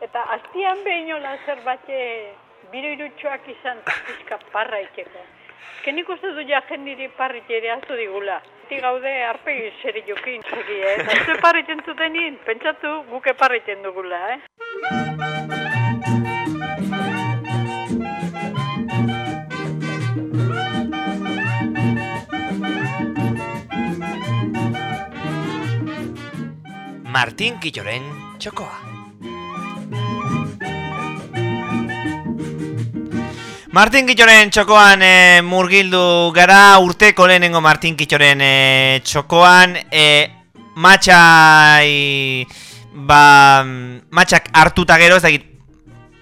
Eta aztian behinola zerbait biro irutxoak izan pizka parra itxeko. Ezken uste du ja jendiri parrit ere azu digula. Ti gaude arpegi zeri jokin zegi, eh? Ez parriten zutenin, pentsatu guke parriten dugula, eh? Martin Quilloren txokoa. Martin Quilloren txokoan e, murgildu gara urteko lehenengo Martin Quilloren e, txokoan e, matxai ba, matxak hartuta gero ez dakit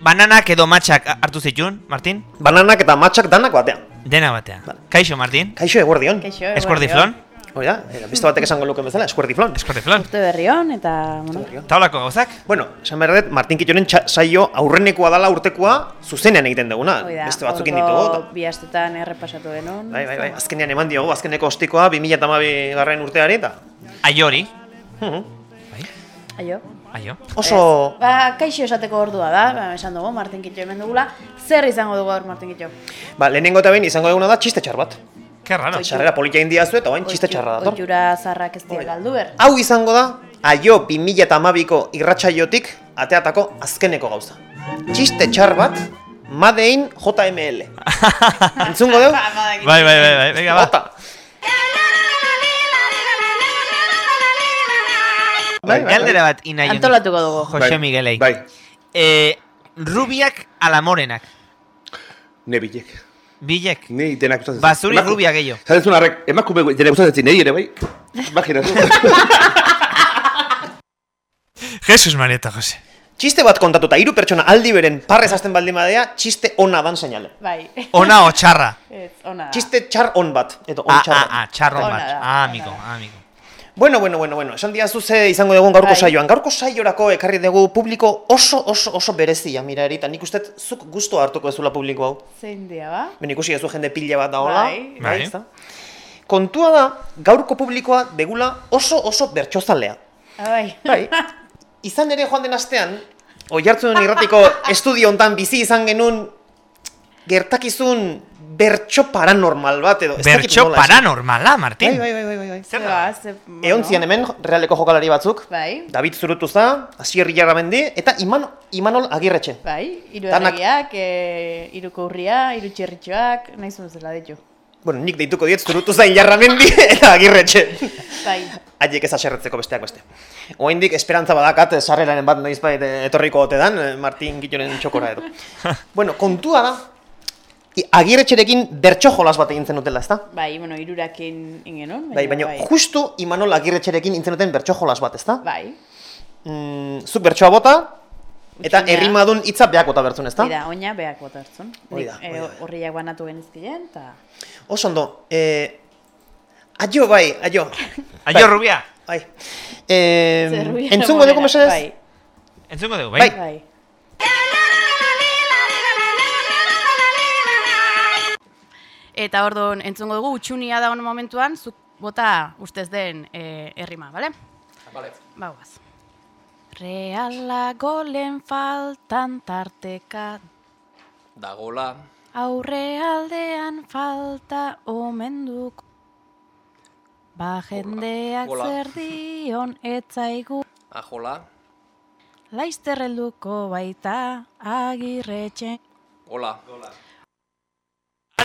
bananak edo matxak hartu zitun, Martin? Bananak eta matxak danak batean. Dena batean. Kaixo, Martin? Kaixo eguerdion. Kaixo, Eskuerdiflon? Hori da, beste batek esango luke bezala, eskuerdiflon. Eskuerdiflon. Urte berri hon, eta, bueno, Taulako gauzak? Bueno, esan behar dut, Martin Kitxoren txa- saio aurrenekoa dala urtekoa zuzenean egiten duguna. Beste batzukin ditugu. eta- Bi astetan errepasatu genuen. Bai, bai, bai, azkenean eman diogu, azkeneko ostikoa 2012 garren urteari eta... Aiori. Mhm. Aio. Aio. Oso... Ba, kaixo esateko ordua da, ba, esan dugu, Martin Kitxo hemen dugula. Zer izango dugu gaur Martin Kitxo? Ba, lehenengo eta behin izango duguna da txiste txar bat. Ke raro. Sarrera politia indiazu eta oain txiste txarra dator. Oitura zarrak ez dira galdu ber. Hau izango da, aio 2012ko irratsaiotik ateatako azkeneko gauza. Txiste txar bat, Madein JML. Entzungo dugu? Bai, bai, bai, bai, venga, ba. Ota. Bai, bai, Galdera bat inai honi. Antolatuko dugu. Jose Bai, Miguelei. Bai, Eh, rubiak ala morenak. ne bilek. Ni denak gustatzen. Ba, zuri Emaku- rubia gehiago. Zaten zuen arrek, emakume denak gustatzen nahi ere bai. Imaginatu. Jesus Marieta Jose. Txiste bat kontatuta, hiru pertsona aldi beren parrez hasten baldin badea, txiste ona dan seinale. Bai. Ona o txarra. Ez, ona da. Txiste txar on bat, edo on Ah, txar ah, ah, txarron Ona bat. Ah, amigo, amigo. Bueno, bueno, bueno, bueno, esan diazu ze izango dugun gaurko Bai. saioan. Gaurko saiorako ekarri dugu publiko oso, oso, oso berezia, mira erita. Nik uste zuk gusto hartuko ezula publiko hau. Zein dia, ba? Ben ikusi ezu jende pila bat da hola. Bai. Bai. ezta? Kontua da, gaurko publikoa degula oso, oso bertxozalea. Bai. Bai. Izan ere joan den astean, oihartzun irratiko estudio hontan bizi izan genuen gertakizun bertso paranormal bat edo. esan. paranormala, Martin. Bai, bai, bai, bai, bai. Zer Ze da? Egon zian hemen, realeko jokalari batzuk. Bai. David Zurutuza, Asier Jarramendi, eta Iman, Imanol Agirretxe. Bai, Danak- erregiak, e, hiruko urria, hiru txerritxoak, nahi zela ditu. Bueno, nik deituko diet Zurutuza, Jarramendi eta Agirretxe. Bai. Haiek ez aserretzeko besteak beste. Oaindik esperantza badakat eh, sarreraren bat noizbait eh, etorriko ote dan, eh, Martin Gittoren txokora edo. bueno, kontua da, Agirretxerekin bertso jolas bat egin zenutela, ezta? Bai, bueno, irurakin ingenon. Bai, baina justu Imanol Agirretxerekin egin zenuten bertso jolas bat, ezta? Bai, Mm, zuk bertsoa bota, eta errimadun hitza behak bota bertzun, ezta? Dira, oina beak bota hartzun. Hori da, Nik, hori eh, da. Horriak banatu genizkien, eta... Oso ondo, eh, aio bai, aio. Aio rubia. Bai. Eh, Zer ruia entzungo dugu mesedez? Bai, Entzungo dugu, bai? Bai. bai. Eta orduan entzungo dugu utxunia da momentuan, zuk bota ustez den e, errima, bale? Vale. Bauaz. Reala golen faltan tarteka, Dagola, aurre aldean falta omenduk. Ba jendeak Gola. zer dion etzaigu, ajola, laizter helduko baita agirretxe. gola.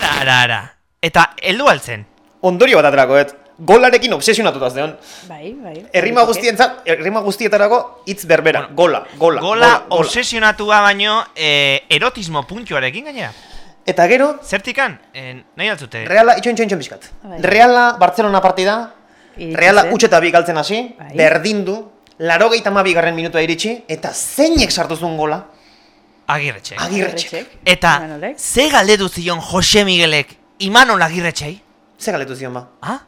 Ara, ara, ara. Eta, heldu altzen. Ondorio bat aterakoet, golarekin obsesionatuta zeon. Bai, bai. Errima guztientzat, errima guztietarako hitz berbera, gola, gola, Gola, gola, gola. obsesionatua baino, eh, erotismo puntxoarekin gainera. Eta gero, Zertikan, eh, nahi altzute. Reala, itxoin txoin txoin bizkat. Bai. Reala, Barcelona partida, Iritsi Reala zen. utxeta bi galtzen hasi, Bai. berdindu, larogeita hamabi garren minutua iritsi, eta zeinek sartu zuen gola? Agirretxe. Agirretxe. Agirretxek. Eta, Imanolek. ze galdetu zion Jose Miguelek Imanol Agirretxei? Ze galetu zion ba? Ah?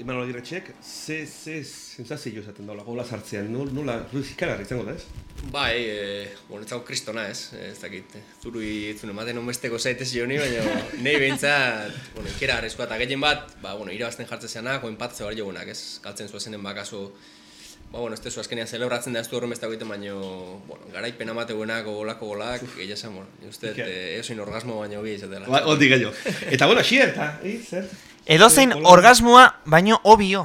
Imanol Agirretxek, ze, ze sensazio esaten daula gola sartzean, nola, nola, zikarar izango da ez? Bai, e, bueno, etzago kristona ez, ez dakit. Zurui itzun ematen onbesteko zaitez joni, baina nahi behintzat, bueno, ikera arrizkoa eta gehien bat, ba, bueno, irabazten jartzen zenak, oen patze bar jogunak, ez? Galtzen zuezenen bakaso Ba, bueno, ez tezu azkenean celebratzen da ez du horren beste egiten, baina, bueno, garaipen amate buenak, golako golak, egia esan, bueno, uste, Ike. eh, eosin orgasmo baino bi izatela. Ba, Hortik gehiago. Eta bueno, xier, eta, eh, zer? Edozein orgasmoa baino obio.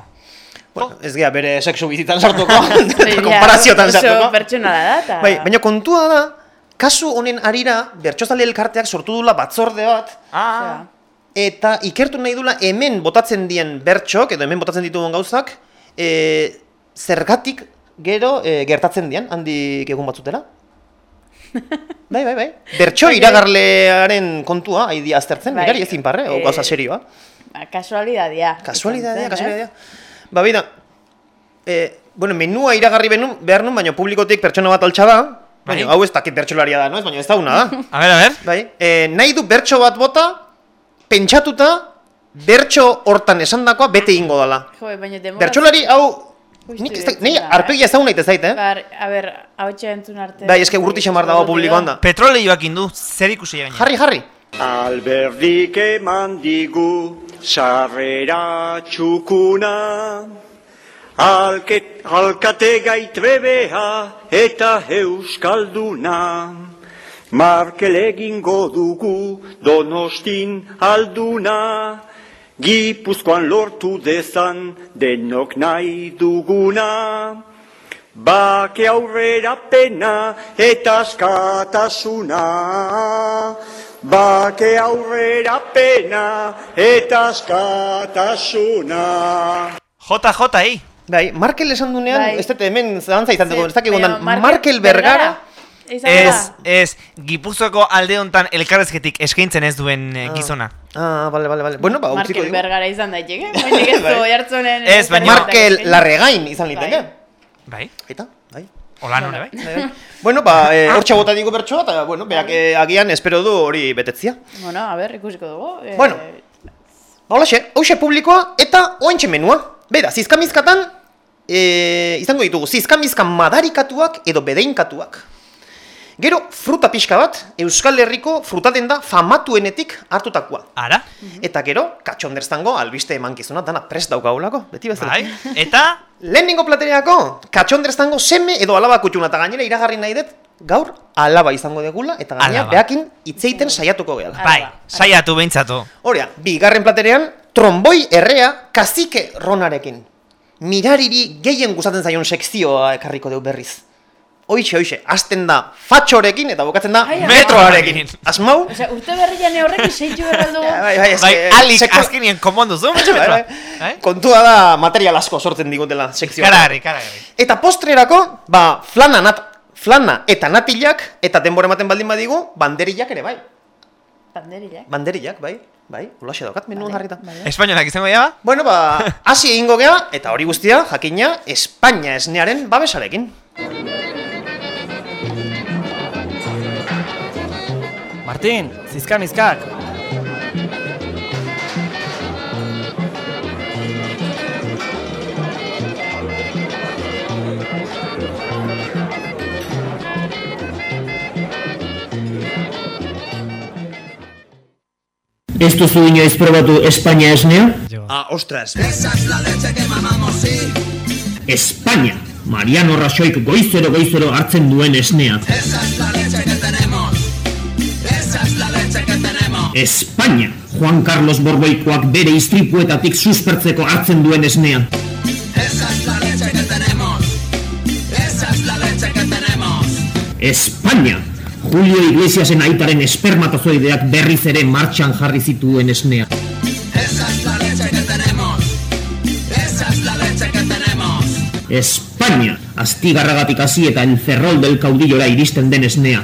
Bueno, ez gea bere sexu bizitan sartuko, Ja, konparaziotan oso sartuko. pertsonala da, eta... Bai, baina kontua da, kasu honen arira, bertxozale elkarteak sortu dula batzorde bat, Osea, eta ikertu nahi dula hemen botatzen dien bertxok, edo hemen botatzen ditugun gauzak, e, zergatik gero e, gertatzen dian, handik egun batzutela. bai, bai, bai. Bertxo iragarlearen kontua, haidi aztertzen, Bai. mirari ezin parre, o Eh, gauza serioa. ba, kasualidadia. Kasualidadea, zen, kasualidadea. Ba, bida, e, bueno, menua iragarri benun, behar nun, baina publikotik pertsona bat altxa da, baina Bai. hau ez dakit bertxolaria da, no? Ez baina ez da una da. A ber, a ber. bai, e, nahi du bertso bat bota, pentsatuta, bertso hortan esandakoa bete ingo dala. Jo, baina demora... Bertsolari hau, nik ez da, nahi da, eh? arpegia ezagun nahi zait, eh? Bar, a ber, hau entzun arte... Bai, eske urruti xamar dago publikoan da. Petroleioak indu, zer ikusi gaina. Jarri, jarri. Alberdik eman digu sarrera txukuna Alket, Alkate gaitrebea eta euskalduna Markel egingo dugu donostin alduna Gipuzkoan lortu dezan denok nahi duguna Bake aurrera pena eta askatasuna. Bake aurrera pena eta askatasuna. JJ, Bai, Markel esan dunean, Bai. ez dut hemen zantza izan dugu, ez dakik Markel Bergara, Izan Ez, ez, Gipuzkoako alde hontan elkarrezketik eskaintzen ez duen eh, gizona. Ah, vale, vale, vale. Bueno, ba, utziko Markel digu. Bergara izan daiteke, baina ez Bai. du jartzonen... Ez, baina- Markel Larregain izan liteke. Bai, Eta, bai. hola nore, bai. Bai, bai. bueno, ba, eh, hortxe bota digu bertsoa, eta, bueno, berak eh, agian espero du hori betetzia. Bueno, a ber, ikusiko dugu. eh, Bueno. Ba, holaxe, hauxe publikoa, eta oentxe menua. Beda, zizkamizkatan, e, izango ditugu, zizkamizkan madarikatuak edo bedeinkatuak. Gero, fruta pixka bat, Euskal Herriko frutaten da famatuenetik hartutakoa. Ara, Eta gero, katxonderztango albiste emankizuna dana prest daukaulako, beti bezala. bai, eta Lehenengo platereako, katxonderztango seme edo alaba kutxuna, eta gainera iragarri nahi dut, gaur alaba izango degula, eta gainera behakin hitzeiten saiatuko gehala. bai, saiatu behintzatu. Horea, bigarren platerean, tromboi errea kazike ronarekin. Mirariri gehien gustatzen zaion sekzioa ekarriko deu berriz. Hoixe, hoixe, hasten da fatxorekin eta bukatzen da Ai, ai, metroarekin. Asmau? Osea, urte berrian horrek seitu berraldu. Bai, bai, Bai, alik seko- azkenien komondu zu, Bai, bai. Bai? Kontua da material asko sortzen digutela sekzioa. Karagarri, karagarri. Eta postrerako, ba, flana, nat, flana eta natilak, eta denbora ematen baldin badigu, banderilak ere bai. Banderilak. Banderilak, bai, bai, holaxe daukat, menuen jarrita. Vale. Espainolak izango ba? Bueno, ba, hasi egingo gea, eta hori guztia, jakina, Espainia esnearen babesarekin. Martin, zizka mizkak. Ez duzu inoiz probatu Espainia esnea? Ah, ostras. Espainia, Mariano Rajoyk goizero goizero hartzen duen esnea. Espainia, Juan Carlos Borboikoak bere istripuetatik suspertzeko hartzen duen esnea. Espainia, Julio Iglesiasen aitaren espermatozoideak berriz ere martxan jarri zituen esnea. Espainia, astigarragatik hasi eta el ferrol del caudillora iristen den esnea.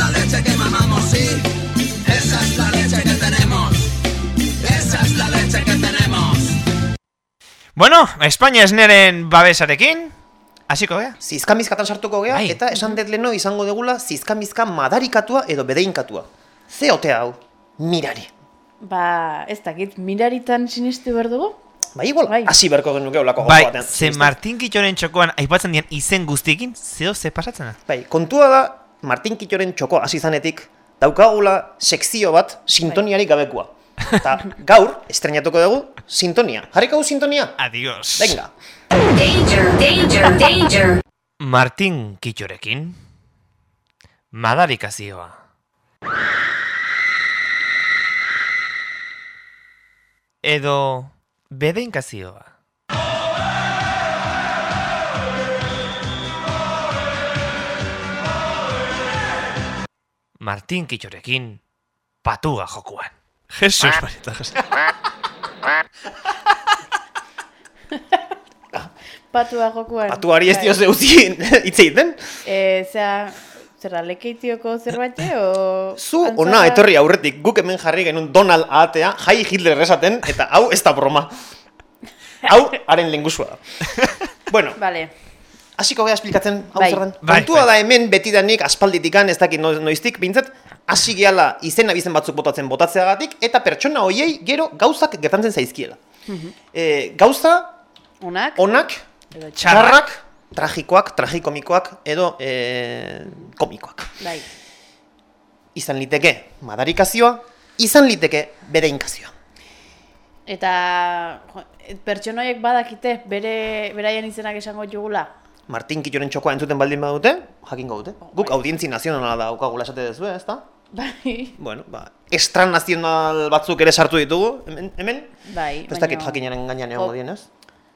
Bueno, Espainia esneren babesarekin, Hasiko gea? Zizkamizkatan sartuko gea, Bai. eta esan dut leno izango degula zizkamizka madarikatua edo bedeinkatua. Ze otea hau? Mirari. Ba, ez dakit, miraritan sinistu behar dugu? Ba, igual, Bai. hasi beharko genuke olako Bai, batean. ze Martin Kitxoren txokoan aipatzen dian izen guztiekin, zeo ze pasatzen da? Bai, kontua da, Martin Kittoren txoko hasi zanetik, daukagula sekzio bat sintoniarik gabekua. Eta gaur, estrenatuko dugu, sintonia. Jarriko dugu sintonia? Adios. Venga. Danger, danger, danger. Martin Kitxorekin, madarikazioa. Edo bedeinkazioa. Martin Kitxorekin, patua jokuan. Jesus, Marieta, Jesus. Patua jokuan. Patuari ez Bai. dio zeuzien hitz egiten. E, zera, zera, lekeitioko zerbait, o... Zu antza- ona etorri aurretik, guk hemen jarri genuen Donald ahatea, jai Hitler esaten, eta hau ez da broma. Hau, haren lengusua da. bueno, Vale. hasiko gea esplikatzen, hau Bai. zer den. Bai, Kontua bai. da hemen betidanik aspalditikan, ez dakit noiz- noiztik, bintzat, hasi gehala izen abizen batzuk botatzen botatzeagatik, eta pertsona hoiei gero gauzak gertatzen zaizkiela. e, gauza, Onak? onak, Edo txarrak, tragikoak, tragikomikoak, edo e, komikoak. Bai. Izan liteke madarikazioa, izan liteke bedeinkazioa. Eta pertsonoiek badakite bere beraien izenak esango jugula. Martin Kittoren txokoa entzuten baldin badute, jakingo dute. Guk audientzi nazionala daukagula esate duzu, ez da? Bai. Bueno, ba, estranazional batzuk ere sartu ditugu, hemen, hemen. Bai, Ez dakit jakinaren gainean egongo dien, ez?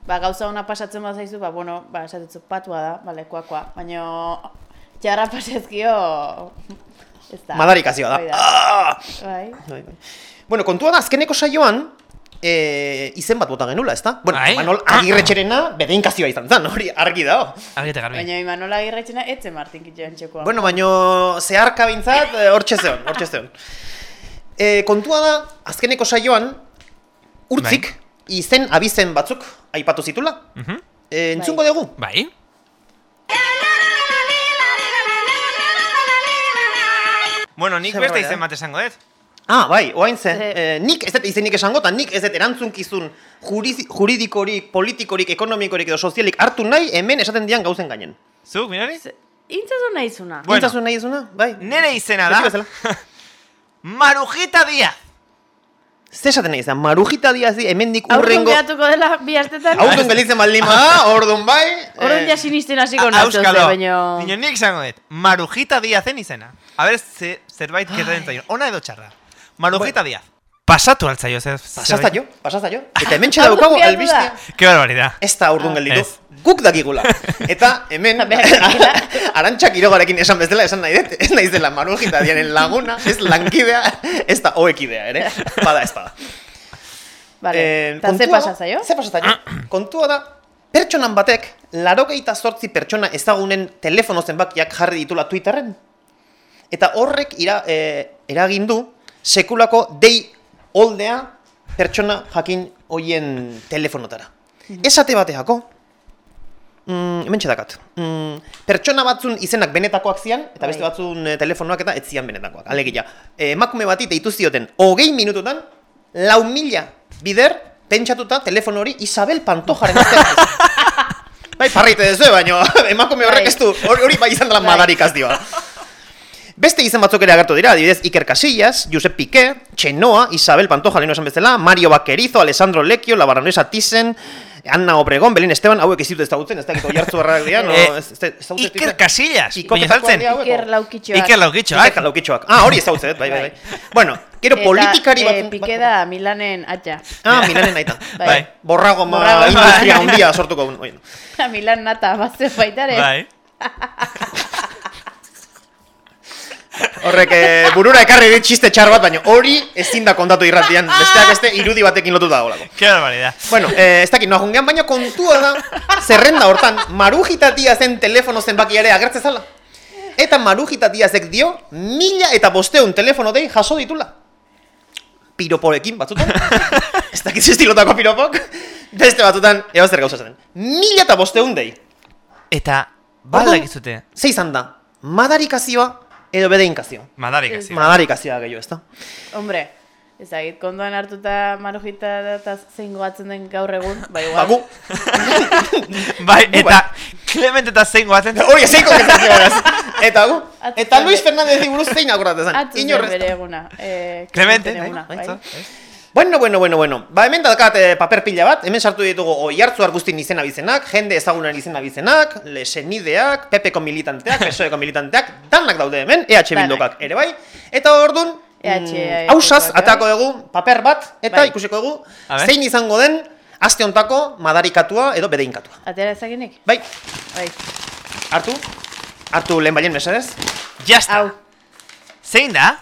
Ba, gauza ona pasatzen bazaizu, ba, bueno, ba, esatetzu patua da, bale, kuakua. Baina, txarra pasezkio, ez da. Madarikazioa da. Hoi Ah! Bai. Bai, bai. Bueno, kontua da, azkeneko saioan, e, izen bat bota genula, ez da? Bueno, Bai. Manol Agirretxerena bedeinkazioa izan zen, hori argi dago. Argite garbi. Baina, Imanola Agirretxena, etze Martin Kitxoen txekoa. Bueno, baino zeharka bintzat, eh, hortxe zeon, hortxe zeon. E, kontua da, azkeneko saioan, urtzik, izen abizen batzuk aipatu zitula. Mhm. E, entzungo Bai. dugu? Bai? Bueno, nik beste izen bat esango dut. Ah, bai, oain ze. Ze- Eh, nik ez dut izenik esango, eta nik ez dut erantzunkizun juridikorik, politikorik, ekonomikorik edo sozialik hartu nahi hemen esaten dian gauzen gainen. Zuk, mirari? Intzazu nahizuna. Bueno. Bueno. nahi izuna? Bai. Nere izena da. Marujita Díaz. Ze esaten nahi izan, marujita diazi hemendik Aurrun urrengo... gehatuko dela bi astetan. Aurrun gelitzen baldin bada, orduan bai. Orduan eh, ja sinisten hasiko Auskalo. baino... Dino nik izango dut. Marujita Díazen izena. A ber, ze, zerbait gertatzen zaio. Ona edo txarra. Marujita Díaz. Pasatu altzaio, zer... Pasazta jo, pasazta jo. Eta hemen Aurrun daukagu gehatu albistea. da. Ke barbaridad. Ez da urdun gelditu. Ez. Guk dakigula. Eta hemen arantxa kirogarekin esan bezala esan nahi dut. Ez nahi zela marujita dianen laguna, ez lankidea, ez da oekidea ere. Bada ez bada. Vale, Eh, eta ze kontua da- pasazaio? Ze pasazaio? kontua da, pertsonan batek, larogeita zortzi pertsona ezagunen telefono zenbakiak jarri ditula Twitterren. Eta horrek ira, e, eragin du sekulako dei oldea pertsona jakin hoien telefonotara. Esate bateako, mm, hemen dakat. Mm, pertsona batzun izenak benetakoak zian, eta beste Bai. batzun eh, telefonoak eta ez zian benetakoak. Alegia, emakume bati deitu zioten, hogei minututan, lau mila bider pentsatuta telefono hori Isabel Pantojaren bai, parraite dezu, baina emakume horrek Bai. ez du, hori bai izan dela Bai. madarikaz dioa. Beste izen batzuk ere agertu dira, adibidez Iker Casillas, Josep Piqué, Txenoa, Isabel Pantoja, lehenu esan bezala, Mario Baquerizo, Alessandro Lecchio, la baronesa Thyssen, Anna Obregón, Belén Esteban, hauek ez ditut ez dautzen, ez dakit oiartzu errak dira, no, Eh, ez, ez, ez dautzen Iker Casillas. Baina saltzen. Iker laukitxoak. Iker Laukitxoak. Iker Laukitxoak. Ah, hori ez dautzen, bai, bai, bai. Bueno, gero politikari Eta, bat... eh, Piqué da Milanen atxa. Ah, Milanen aita. Bai. Bai. Borrago ma industria handia sortuko. Milan nata bazte baitare. Bai. Horrek eh, burura ekarri dit txiste txar bat, baina hori ezin da kontatu irratian. Besteak beste irudi batekin lotuta dagoelako. Ke barbaridad. Bueno, eh, ez dakit, noa jungean, baina kontua da, zerrenda hortan, marujita zen telefono zenbaki ere agertze zala. Eta marujita diazek dio, mila eta bosteun telefono dei jaso ditula. Piroporekin batzutan. ez dakit ze estilotako piropok. Beste batzutan, eo zer gauza zen. Mila eta bosteun dei. eta ba Orduan, dakizute. Ze izan da, madarikazioa edo bedeinkazioa. Madarikazioa. Madarikazioa gehiago, ezta? Hombre, ez dakit, kondoan hartuta marujita eta zein gogatzen den gaur egun, ba igual. Baku. Bai, eta Clement eta zein goatzen. Oie, zeiko gertatzen beraz. Eta gu, eta Luis Fernandez buruz zein akordatzen zen. Atzo zen bere eguna. Eh, Clemente, Clementen eguna, bai, bai. bai. Bueno, bueno, bueno, bueno. Ba, hemen daukat eh, paper pila bat, hemen sartu ditugu oi hartzu argustin izena bizenak, jende ezagunen izena bizenak, lesenideak, PPko militanteak, PSOEko militanteak, danak daude hemen, EH Bildukak ere bai. Eta ordun EH hausaz, Bildukak, atako dugu paper bat, eta Bai. ikusiko dugu, zein izango den, aste hontako madarikatua edo bedeinkatua. Atera ezaginik? Bai, Bai. hartu, hartu lehen baien mesedez. Jasta. Zein da?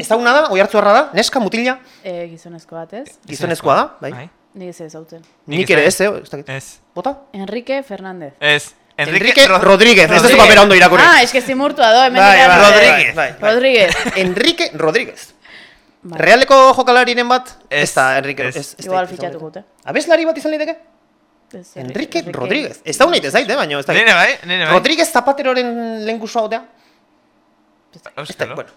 Ezaguna da, oi hartzu da, neska, mutila, Eh, gizonezko bat ez? gizonezkoa da, bai. Bai. Nik ez ezautzen. Nik ere ez, eh, ez dakit. Ez. Bota? Enrique Fernández. Ez. Enrique Rodríguez, ez duzu papera ondo irakurri. Ah, eske zimurtua do, hemen Bai, dira- bai, Rodríguez. bai, bai. Rodríguez. Enrique Rodríguez. Bai. Realeko jokalariren bat? Ez, Ez da, Enrique. ez. Ez, ez Igual da- fitxatu gute. Abeslari bat izan liteke? Ez, Enrique Rodríguez. Ez da unait ez daite, baina ez da. Nire bai, nire bai. Rodríguez Zapateroren lehen kusua otea? Euskalo. Bueno,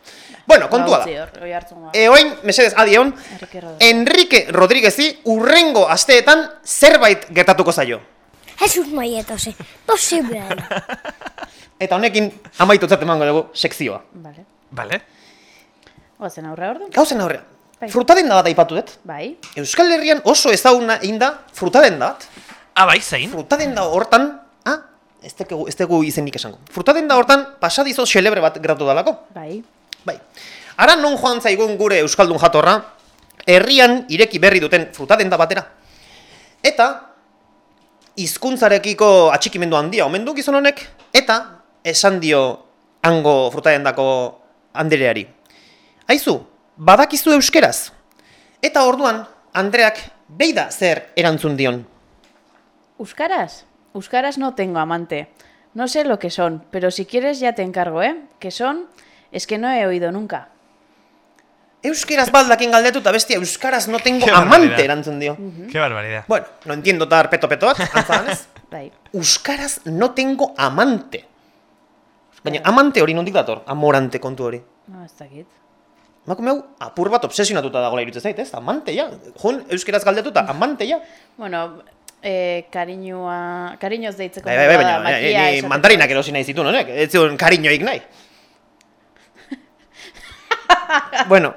bueno kontua da. Ba, oi hartzungoa. E, oin, mesedez, adion, Enrique Rodríguez. Enrique Rodríguezi urrengo asteetan zerbait gertatuko zaio. Jesus maietose, posible da. Eta honekin amaitutzat emango dugu sekzioa. Vale. Vale. Oazen aurre ordu? Gauzen aurrean. Bai. Frutadenda bat aipatu dut. Bai. Euskal Herrian oso ezaguna egin da frutadenda bat. Ah, bai, zein? Frutadenda hortan, ah, ez tegu, ez tegu izenik esango. Frutadenda hortan pasadizo xelebre bat geratu dalako. Bai. Bai. Ara non joan zaigun gure Euskaldun jatorra, herrian ireki berri duten frutadenda batera. Eta, hizkuntzarekiko atxikimendu handia omen du gizon honek, eta esan dio hango frutadendako andereari. Aizu, badakizu euskeraz? Eta orduan, Andreak beida zer erantzun dion. ¿Euskaras? Euskaras no tengo amante. No sé lo que son, pero si quieres ya te encargo, ¿eh? ¿Qué son? Es que no he oído nunca. Euskeraz baldakin galdetu eta bestia euskaraz no tengo Qué amante barbaridad. erantzun dio. Qué barbaridad. Bueno, no entiendo tar peto peto bat. Bai. Euskaraz no tengo amante. Baina amante hori nondik dator, amorante kontu hori. No, ez dakit. Emakume hau apur bat obsesionatuta dagoela irutzen zait, ez? Amante ja. Jun euskeraz galdetuta, amante ja. Bueno, eh, kariñua... Kariñoz deitzeko Bai, bai, bai, baina da, makia ni mandarinak erosi nahi zituen honek, ez zion kariñoik nahi. bueno,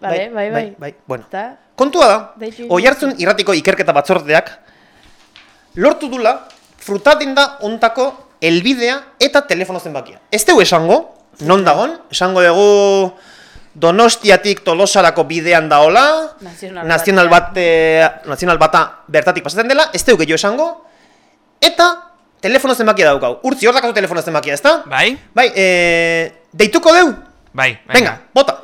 Vale, bai, bai. bai, bai, bueno. Eta, Kontua da, Deitu oihartzun irratiko ikerketa batzordeak lortu dula frutadenda ontako elbidea eta telefono zenbakia. Ez dugu esango, non dagon, esango dugu Donostiatik Tolosarako bidean daola, Nazional nazional, bate, nazional bata bertatik pasatzen dela, ez dugu gehiago esango, eta telefono zenbakia daukau. Urtzi, hor dakatu telefono zenbakia, ezta? Bai? Bai, e, deituko deu? Bai, Venga, bota.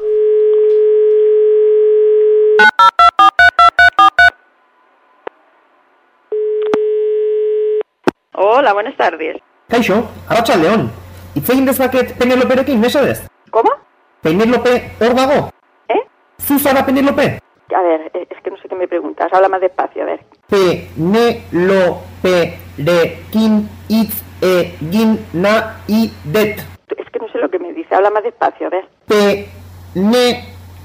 Hola, buenas tardes. Kaixo, arratsaldeon. Hitz egin dezaket Peneloperekin, mesedez? ¿Cómo? Penelope hor dago? ¿Eh? Zu zara Penelope? A ver, eh, es que no sé qué me preguntas. Habla más despacio, a ver. Peneloperekin hitz egin nahi det. Es que no sé lo que me dice. Habla más despacio, a ver.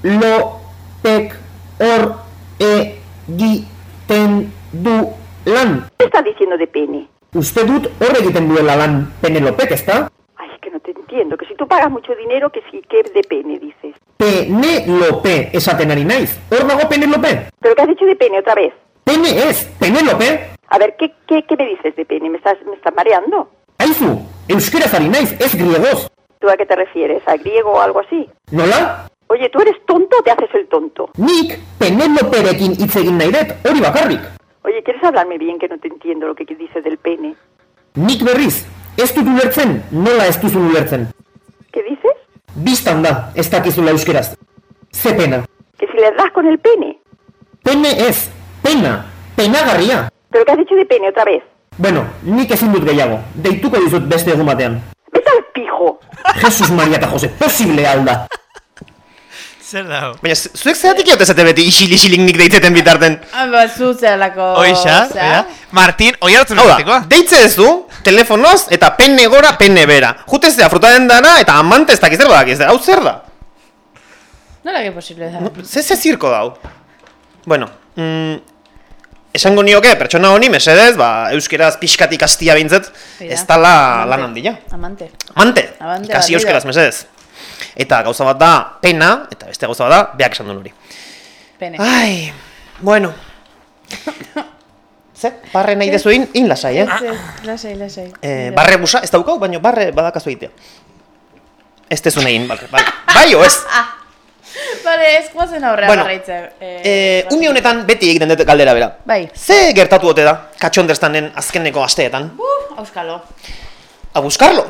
Penelopek hor egiten du lan. ¿Qué estás diciendo de pene? Uste dut hor egiten duela lan ezta? Ay, es que no te entiendo. Que si tú pagas mucho dinero, que sí, que de pene, dices. Penelope esaten ari naiz. Hor dago Penelope? ¿Pero qué has dicho de pene otra vez? Pene ez, Penelope. A ver, ¿qué, qué, qué me dices de pene? ¿Me estás, me estás mareando? Aizu, euskeraz ari naiz, ez griegoz. ¿Tú a qué te refieres? ¿A griego o algo así? Nola? Oye, ¿tú eres tonto o te haces el tonto? Nik Peneloperekin hitz egin nahi dut, hori bakarrik. Oye, ¿quieres hablarme bien que no te entiendo lo que dices del pene? Nik berriz, ez dut ulertzen, nola ez duzu ulertzen. ¿Qué dices? Bistan da, ez dakizula euskeraz. Ze pena. Que si le das con el pene. Pene ez, pena, penagarria. ¿Pero qué has dicho de pene otra vez? Bueno, nik ezin dut gehiago, deituko dizut beste egun batean. ¡Vete al pijo! Jesus Maria eta Jose, posible alda. Zer dau? Baina, zu- zuek zeratik egote zate beti isil-isilik nik deiteten bitarten? Ah, ba, zu zelako... Oixa, oia? Martin, oi hartzen da, egoteko? deitze ez du, telefonoz eta penne gora, penne bera. Jutezea frutaren dana eta amante ez dakiz zer badakiz, hau zer da? Nola que posible da? Ze ze zirko dau? Bueno, mm, esango nioke, pertsona honi, mesedez, ba, euskeraz pixkatik astia da. ez dala lan handia. Amante. Amante, Amante ikasi bandido. euskeraz, mesedez. Eta gauza bat da pena, eta beste gauza bat da, beak esan duen hori. Pene. Ai, bueno. Ze, barre nahi dezu in, in lasai, eh? Ez, ez, lasai, lasai. Eh, barre busa, ez daukau, baina barre badakazu egitea. Ez tezu nahi, barre, bai, bai o ez? Bale, ez guazen aurrea Bueno, jarraitzen. Eh, une honetan beti egiten dut galdera bera. Bai. Ze gertatu ote da, katxonderstanen azkeneko asteetan? Uh, auskalo. A buscarlo.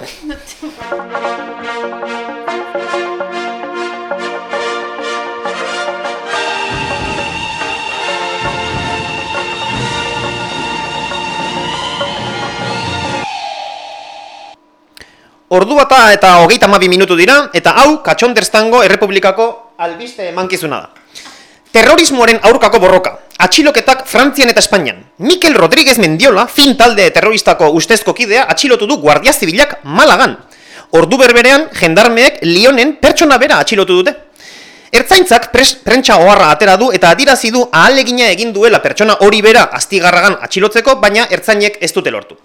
Ordu bata eta hogeita hamabi minutu dira, eta hau Katxonderstango Errepublikako albiste emankizuna da. Terrorismoaren aurkako borroka. Atxiloketak Frantzian eta Espainian. Mikel Rodríguez Mendiola, fin talde terroristako ustezko kidea, atxilotu du Guardia Zibilak Malagan. Ordu berberean, jendarmeek Lionen pertsona bera atxilotu dute. Ertzaintzak pres, prentsa oharra atera du eta adirazi du ahalegina egin duela pertsona hori bera astigarragan atxilotzeko, baina ertzainek ez dute lortu.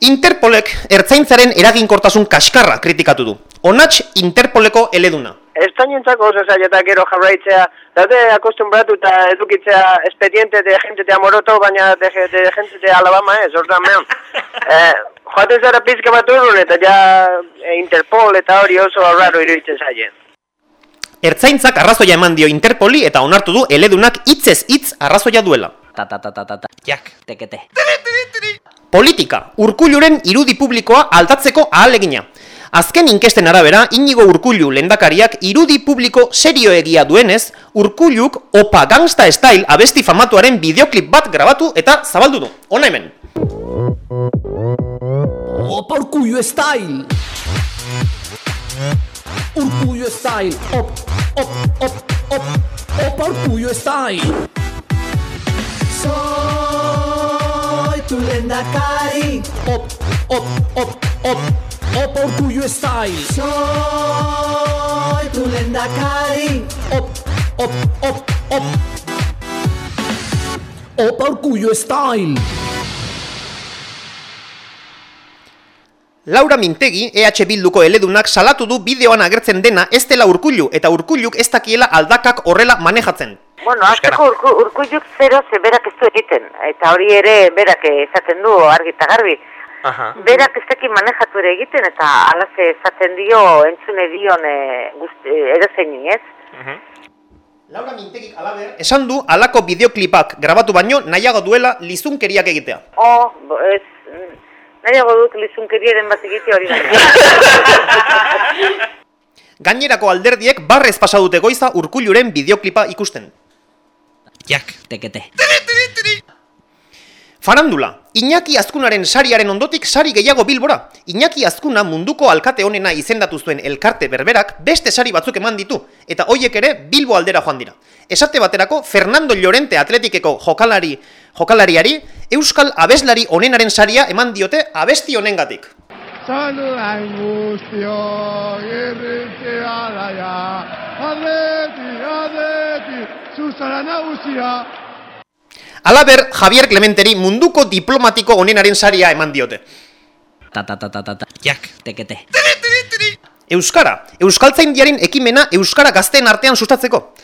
Interpolek ertzaintzaren eraginkortasun kaskarra kritikatu du. Onats Interpoleko eleduna. Espainientzako oso zaila eta gero jarraitzea, daude akostumbratu eta edukitzea expediente de gente de Amoroto, baina de, de gente de Alabama ez, orduan mehan. eh, joaten zara pizka bat urrun eta ja eh, Interpol eta hori oso raro iruditzen zaie. Ertzaintzak arrazoia eman dio Interpoli eta onartu du eledunak hitzez hitz arrazoia duela. Ta ta ta ta ta ta. Jak. Tekete. Politika, urkulluren irudi publikoa aldatzeko ahalegina. Azken inkesten arabera, inigo urkullu lendakariak irudi publiko serioegia duenez, urkulluk opa gangsta style abesti famatuaren bideoklip bat grabatu eta zabaldu du. Hona hemen. Opa Urkullu Style! Urkullu Style! Op, op, op, op! Opa Urkullu Style! Soy tu lendakari! Op, op, op, op! Opa Urkullu Style! Soy tu lendakari! Op, op, op, op! Opa Urkullu Style! Laura Mintegi, EH Bilduko eledunak salatu du bideoan agertzen dena ez dela urkullu eta urkulluk ez dakiela aldakak horrela manejatzen. Bueno, azteko urku, urkulluk zero ze berak ez du egiten, eta hori ere berak esaten du argi eta garbi. Aha. Berak ez daki manejatu ere egiten, eta alaze esaten dio, entzune dion e, guzti, edozeini, ez? Laura Mintegik alaber esan du halako bideoklipak grabatu baino nahiago duela lizunkeriak egitea. Oh, ez, nahiago dut lizunkeriaren bat egitea hori. Gainerako alderdiek barrez pasa dute goiza urkulluren bideoklipa ikusten. Jak. Tekete. Farandula, Iñaki Azkunaren sariaren ondotik sari gehiago bilbora. Iñaki Azkuna munduko alkate onena izendatu zuen elkarte berberak beste sari batzuk eman ditu, eta hoiek ere Bilbo aldera joan dira. Esate baterako Fernando Llorente atletikeko jokalari, jokalariari Euskal abeslari onenaren saria eman diote abesti honengatik. Saludan guztiok irritzea daia, adeti, adeti, zuzara nagusia. Alaber, Javier Clementeri munduko diplomatiko onenaren saria eman diote. Ta ta ta ta ta ta. Jak. Tekete. Euskara, Euskaltzaindiaren ekimena Euskara gazteen artean sustatzeko.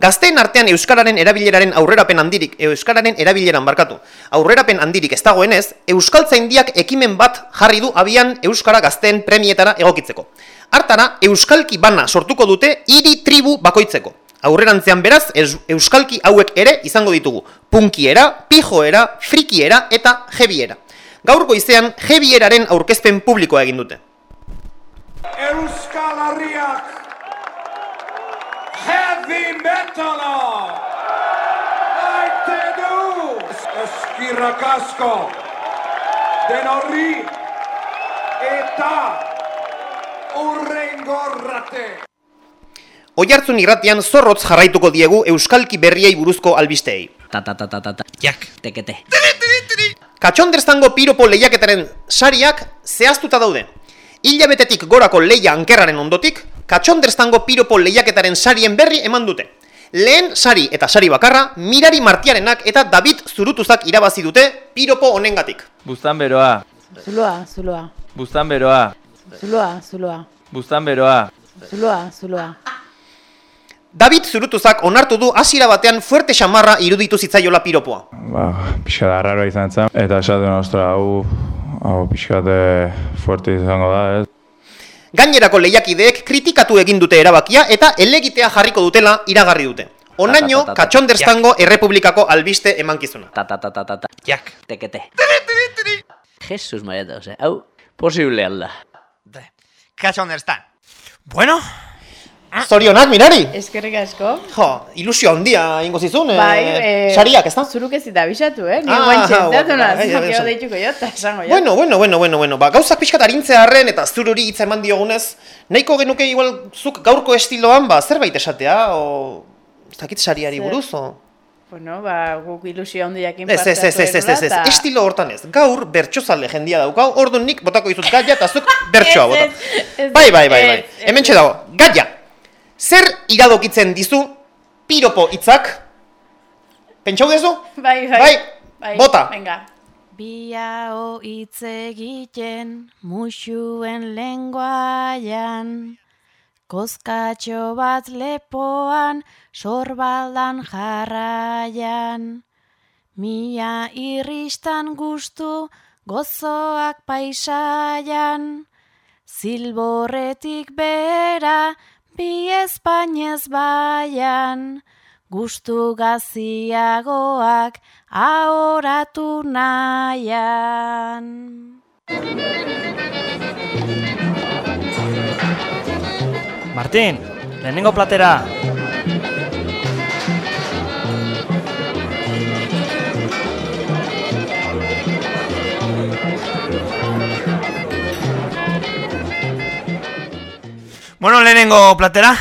Gazteen artean Euskararen erabileraren aurrerapen handirik, Euskararen erabileran barkatu, aurrerapen handirik ez dagoenez, Euskaltzaindiak ekimen bat jarri du abian Euskara gazteen premietara egokitzeko. Hartara, Euskalki bana sortuko dute hiri tribu bakoitzeko. Aurrerantzean beraz, eus, Euskalki hauek ere izango ditugu. Punkiera, pijoera, frikiera eta jebiera. Gaur goizean, jebieraren aurkezpen publikoa egin dute. Euskal Herriak heavy metala maite du eskirrak asko den horri eta urrengorrate Oihartzun irratian zorrotz jarraituko diegu euskalki berriei buruzko albisteei. Ta ta ta ta ta ta. Jak. Tekete. Katxonderztango piropo lehiaketaren sariak zehaztuta daude. Hilabetetik gorako leia ankerraren ondotik, Katxonderztango piropo lehiaketaren sarien berri eman dute. Lehen sari eta sari bakarra, Mirari Martiarenak eta David Zurutuzak irabazi dute piropo honengatik. Bustan beroa. Zuloa, zuloa. Bustan beroa. Zuloa, zuloa. Bustan beroa. Zuloa, zuloa. David Zurutuzak onartu du hasiera batean fuerte xamarra iruditu zitzaiola piropoa. Ba, pixka da arraroa izan zen. Eta esaten ostra, hau, hau pixka fuerte izango da, ez? Gainerako lehiakideek kritikatu egin dute erabakia eta elegitea jarriko dutela iragarri dute. Onaino, Ta, ta, ta, ta, ta. Katxonderztango Errepublikako albiste emankizuna. Ta ta ta ta ta ta. Jak. Tekete. Jesus sea, hau, posible alda. Katxonderztan. Bueno, Zorionak, mirari! Eskerrik asko. Jo, ilusio handia ingo zizun, Bai, eh, eh, sariak, ez da? Zuruk ez zita abisatu, eh? Ni Ah, guantxe, bueno, datu naz, bai, bai, esan. deituko jo, eta esango jo. Bueno, bueno, bueno, bueno, bueno, ba, gauzak pixkat arintzea arren eta zururi hitza eman diogunez, nahiko genuke igual zuk gaurko estiloan, ba, zerbait esatea, o... Ez dakit sariari buruz, o... Bueno, ba, guk ilusio handiakin Ez, ez, ez, ez, ez, ez, ez, estilo hortan ez. Gaur bertxozale jendia daukau, orduan nik botako dizut gaia eta zuk bertsoa bota. Bai, bai, bai, bai. Hemen dago, gaia! Zer iradokitzen dizu piropo hitzak? Pentsau dezu? Bai, bai. Bai, bai. bota. Venga. Biao hitz egiten musuen lenguaian, Kozkatxo bat lepoan, sorbaldan jarraian. Mia irristan gustu, gozoak paisaian. Zilborretik bera, bi Espainez baian. Gustu gaziagoak ahoratu nahian. Martin, lehenengo platera. Bueno, lehenengo platera.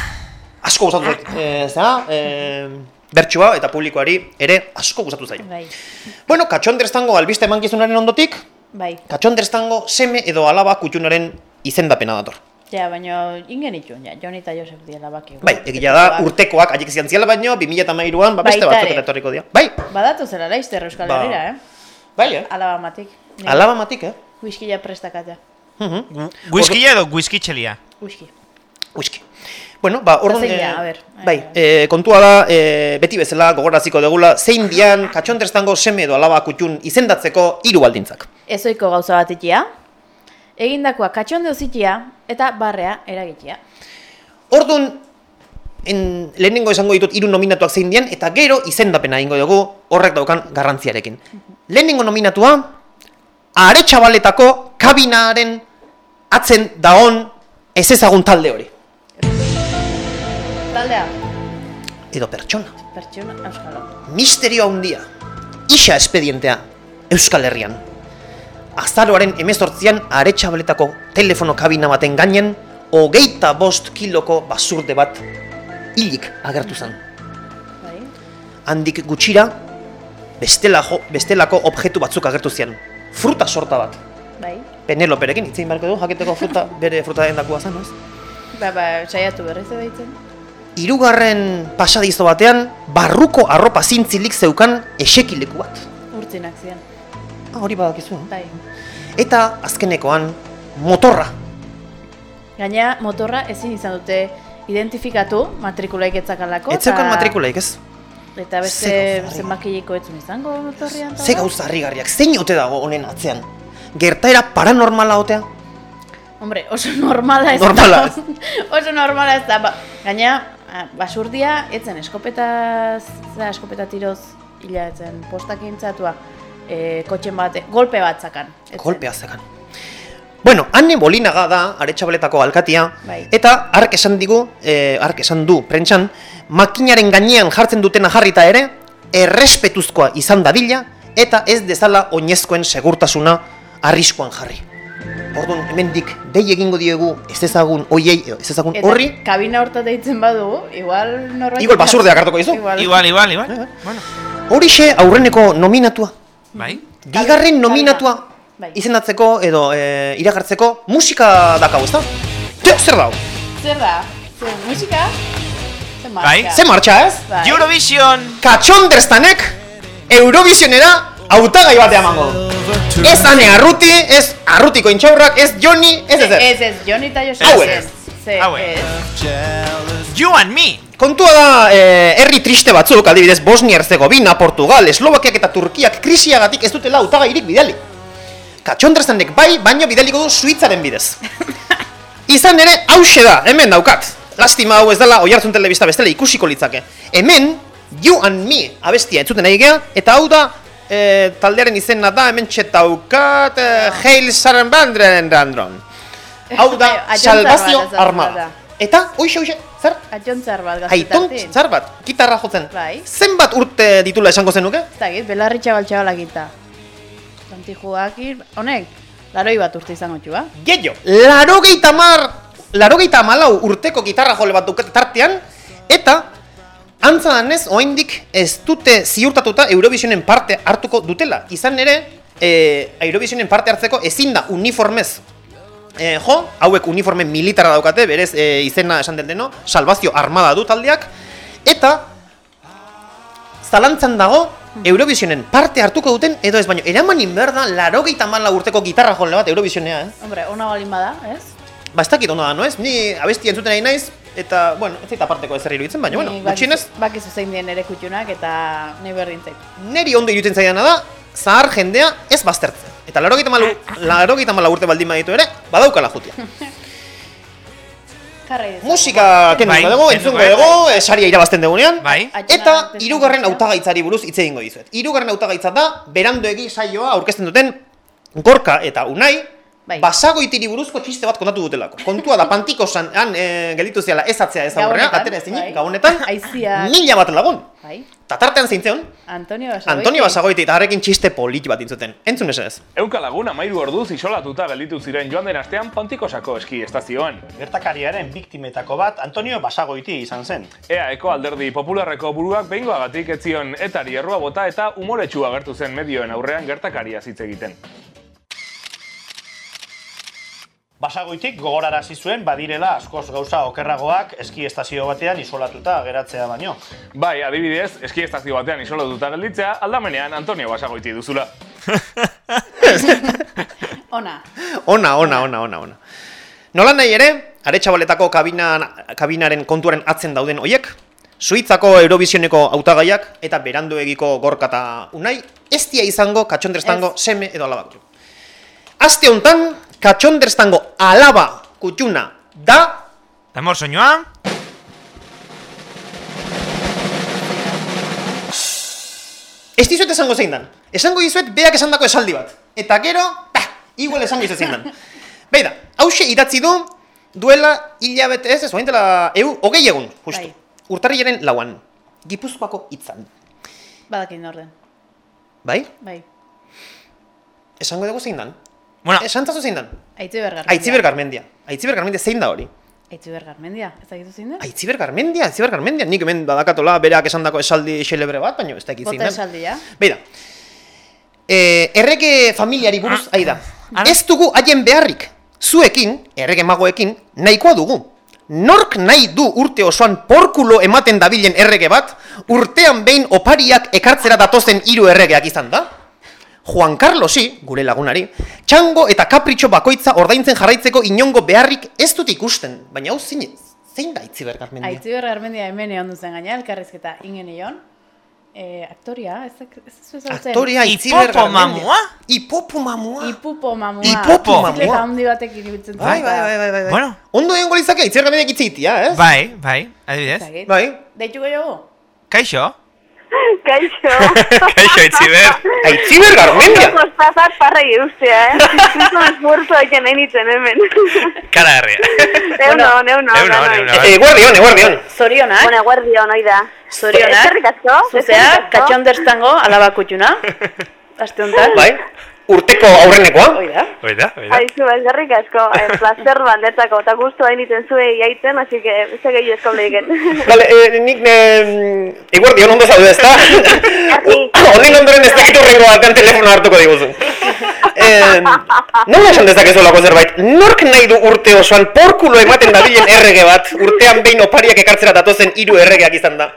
Asko gustatu zait. Eh, zera, eh, bertsoa eta publikoari ere asko gustatu zait. Bai, Bueno, katxonderztango albiste emankizunaren ondotik, bai. katxonderztango seme edo alaba kutxunaren izendapena dator. Ja, baina ingen itxun, ja, Jon eta Josef diela baki. Bai, egia da urtekoak haiek zian ziala baino, 2008an ba beste batzuk etorriko dira. Bai, Badatu zera laizter Euskal Ba. Herrira, eh? bai, eh? Alabamatik. Alabamatik, eh? Whiskya prestakatea. Mhm. Whiskia edo whisky txelia? Whisky. Bueno, ba, orduan, eh, a ber, bai, eh, kontua da, eh, beti bezala gogoraziko degula, zein dian katxonderztango seme edo alaba kutxun izendatzeko hiru baldintzak. Ezoiko gauza bat itia, egindakoa katxonde zitia eta barrea eragitia. Orduan, en, lehenengo esango ditut hiru nominatuak zein dian, eta gero izendapena egingo dugu horrek daukan garrantziarekin. Lehenengo nominatua, are txabaletako kabinaren atzen daon ez ezagun talde hori. Taldea, Edo pertsona. pertsona, euskalo. Misterio handia. Isa espedientea Euskal Herrian. Azaroaren emezortzian aretsabaletako telefono kabina baten gainen, hogeita bost kiloko basurde bat hilik agertu zen. Bai. Handik gutxira, bestela jo, bestelako objektu batzuk agertu zian. Fruta sorta bat. Bai. Peneloperekin hitzein barko du, jaketeko fruta, bere fruta den dakua zen, ez? Ba, ba, saiatu berriz edo. Hirugarren pasadizo batean, barruko arropa zintzilik zeukan esekileku bat. Urtzinak zian. Ah, hori badakizu. eh? Bai. Eta azkenekoan, motorra. Gaina motorra ezin izan dute identifikatu matrikulaik etzakalako. Ez zeukan matrikulaik, ez? Eta beste zenbakiliko etzun izango motorrian. Ze gauza harrigarriak, zein ote dago honen atzean? Gertaera paranormala otea? Hombre, oso normala ez Normala da. oso normala ez da. Ba, gaina, basurdia, etzen eskopetaz, eskopeta tiroz, hila etzen postakintzatua, e, kotxen bate, golpe bat zakan. etzen. Kolpea zekan. Bueno, Anne Molinaga da aretsabaletako alkatia, Bai. eta hark esan digu, eh, hark esan du prentxan, makinaren gainean jartzen dutena jarrita ere, errespetuzkoa izan dadila, eta ez dezala oinezkoen segurtasuna arriskoan jarri. Orduan, hemendik dei egingo diegu ez ezagun oiei, edo ez ezagun horri, kabina horta deitzen badu, igual norbait... igual basurdeak hartuko dizu. Igual. Igual, igual, igual. Bueno. Horixe aurreneko nominatua. Bai. Bigarren nominatua izendatzeko edo e, iragartzeko musika dakau, ezta? Zer dau? Zer da? Zer, musika? Zer marka? Bai. Ze martxa ez? Bai. Eurovision! Katxonderstanek Eurovisionera hautagai batea emango du. Ez ane arruti, ez arrutiko intxaurrak, ez Joni, ez ez ez. Ez, ez, Joni eta Jose. Hauek. ez. Ez. You and me! Kontua da, eh, herri triste batzuk, adibidez Bosnia Herzegovina, Portugal, Eslovakiak eta Turkiak krisiagatik ez dutela hautagairik bidali. Katxonderstanek bai, baino bidaliko du Suitzaren bidez. Izan ere, hause da, hemen daukat. Lastima hau ez dela, oiartzun telebista bestela ikusiko litzake. Hemen, You and Me abestia entzuten nahi gea, eta hau da, e, taldearen izena da, hemen txetaukat, e, Hail Sarambandren Randron. Hau da, Salvazio Armada. Eta, oixe, oixe, zer? Ajontzar bat Aiton gaztetatik. zar bat, gitarra jotzen. Bai. Zenbat urte ditula esango zenuke? Ez dakit, belarri txabal txabala gita. Antijuakir, honek, laroi bat urte izango txua. Gehiago, larogeita mar, larogeita malau urteko gitarra jole bat dukete tartean, eta antza danez, oraindik ez dute ziurtatuta Eurovisionen parte hartuko dutela. Izan ere, e, Eurovisionen parte hartzeko ezin da uniformez e, jo, hauek uniforme militara daukate, berez e, izena esan den deno, salvazio armada du taldeak, eta zalantzan dago Eurovisionen parte hartuko duten, edo ez baino, eramanin behar da, larogeita mala urteko gitarra jole bat Eurovisionea, eh? Hombre, ona balin bada, ez? Ba, ez dakit ondo da, no ez? Ni abesti entzuten nahi naiz, eta, bueno, ez zait aparteko ezer iruditzen, baina, bueno, Ni bakizu- gutxienez, Bakizu zein dien ere kutxunak eta nahi berdin zait. neri ondo iruditzen zaidana da, zahar jendea ez baztertzen. Eta larogeita malu, larogeita mala urte baldin baditu ere, badaukala jutia. Musika kenduko Bai, dugu, kenduko entzungo dugu. dugu, eh, saria irabazten dugunean. Bai. Eta hirugarren hautagaitzari buruz hitz egingo dizuet. Hirugarren hautagaitza da beranduegi saioa aurkezten duten Gorka eta Unai Bai. Basagoitiri buruzko txiste bat kontatu dutelako. Kontua da Pantikosan han e, gelditu ziala ez atzea ez aurrea, atera ezinik, bai. gabonetan, Aiziak. mila bat lagun. Bai. Ta tartean zeintzeon, Antonio Basagoiti. Antonio Basagoiti eta harrekin txiste polit bat intzuten. Entzun ez ez. Euka lagun amairu orduz isolatuta gelditu ziren joan den astean Pantikosako eski estazioan. Gertakariaren biktimetako bat Antonio Basagoiti izan zen. EAeko alderdi popularreko buruak behingoagatik etzion etari errua bota eta umoretsu agertu zen medioen aurrean gertakaria hitz egiten. Basagoitik gogorarazi zuen badirela askoz gauza okerragoak eski estazio batean isolatuta geratzea baino. Bai, adibidez, eski estazio batean isolatuta gelditzea, aldamenean Antonio Basagoiti duzula. Ona. Ona, ona, ona, ona, ona. Nola nahi ere, aretsabaletako kabinan, kabinaren kontuaren atzen dauden hoiek, Suitzako Eurovisioneko hautagaiak eta beranduegiko gorka eta unai, ez dia izango katxondrestango seme edo alaba kutxu. Aste hontan, katxondrestango alaba kutxuna da... Amor soñoa? Ez dizuet esango zein dan. Esango dizuet beak esandako esaldi bat. Eta gero, ta, igual esango dizuet zein dan. Beida, hause idatzi du, duela hilabete ez, ez, oain dela, eu, hogei egun, justu. Urtarrilaren lauan, Gipuzkoako hitzan. Badakin orden. Bai? Bai. Esango dugu zein dan? Bueno. Esantzazu zein dan? Aitziber Garmendia. Aitziber Garmendia. Aitziber Garmendia zein da hori? Aitziber Garmendia. Ez dakizu zein da? Aitziber Garmendia, Aitziber Garmendia. Nik hemen badakatola berak esandako esaldi xelebre bat, baina ez dakit zein Bota den. esaldia. Beida, e, errege familiari buruz, ari da. Ez dugu haien beharrik. Zuekin, errege magoekin, nahikoa dugu. Nork nahi du urte osoan porkulo ematen dabilen errege bat, urtean behin opariak ekartzera datozen hiru erregeak izan da? Juan Carlosi, gure lagunari, txango eta kapritxo bakoitza ordaintzen jarraitzeko inongo beharrik ez dut ikusten, baina hau zein, zein da Itziber Garmendia? Aitziber Garmendia hemen egon duzen gaina, elkarrizketa ingen ion. E, aktoria, ez ez. Aktoria Itziber Garmendia. Ipopo mamua. Ipupo mamua. Ipupo mamua. Bizikleta handi batek iribitzen zen. Bai, bai, bai, bai, bai. Bueno. Ondo egon golizake, Itziber Garmendia itzitia, ez? Bai, bai, adibidez. Bai. Deituko jogu? Kaixo? Kaixo. Kaixo, Itziber. Aitziber Garmendia. Kostazat parra ustea, eh? Zuzo esfuerzo egin nahi nintzen hemen. Kara herria. Euno, euno, Euno, euno. Eguerdion, eguerdion. Zorionak. Bueno, eguerdion, hoi da. Zorionak. Eskerrik asko. Zuzea, katxonderstango alaba kutxuna. Aste honetan. Bai. Urteko aurrenekoa. Oida. Oida, Aizu, eskerrik asko, eh, placer bandetzako, eta gustu hain iten zuei jaitzen, así que ez gehi esko leiken. Vale, eh, nik ne... Eguerdi, hon ondo zaude, ezta? Honen ondoren ez dakit horrengo batean telefono hartuko diguzu. Eh, nola esan dezakezolako zerbait? Nork nahi du urte osoan porkulo ematen dabilen errege bat, urtean behin opariak ekartzera datozen hiru erregeak izan da.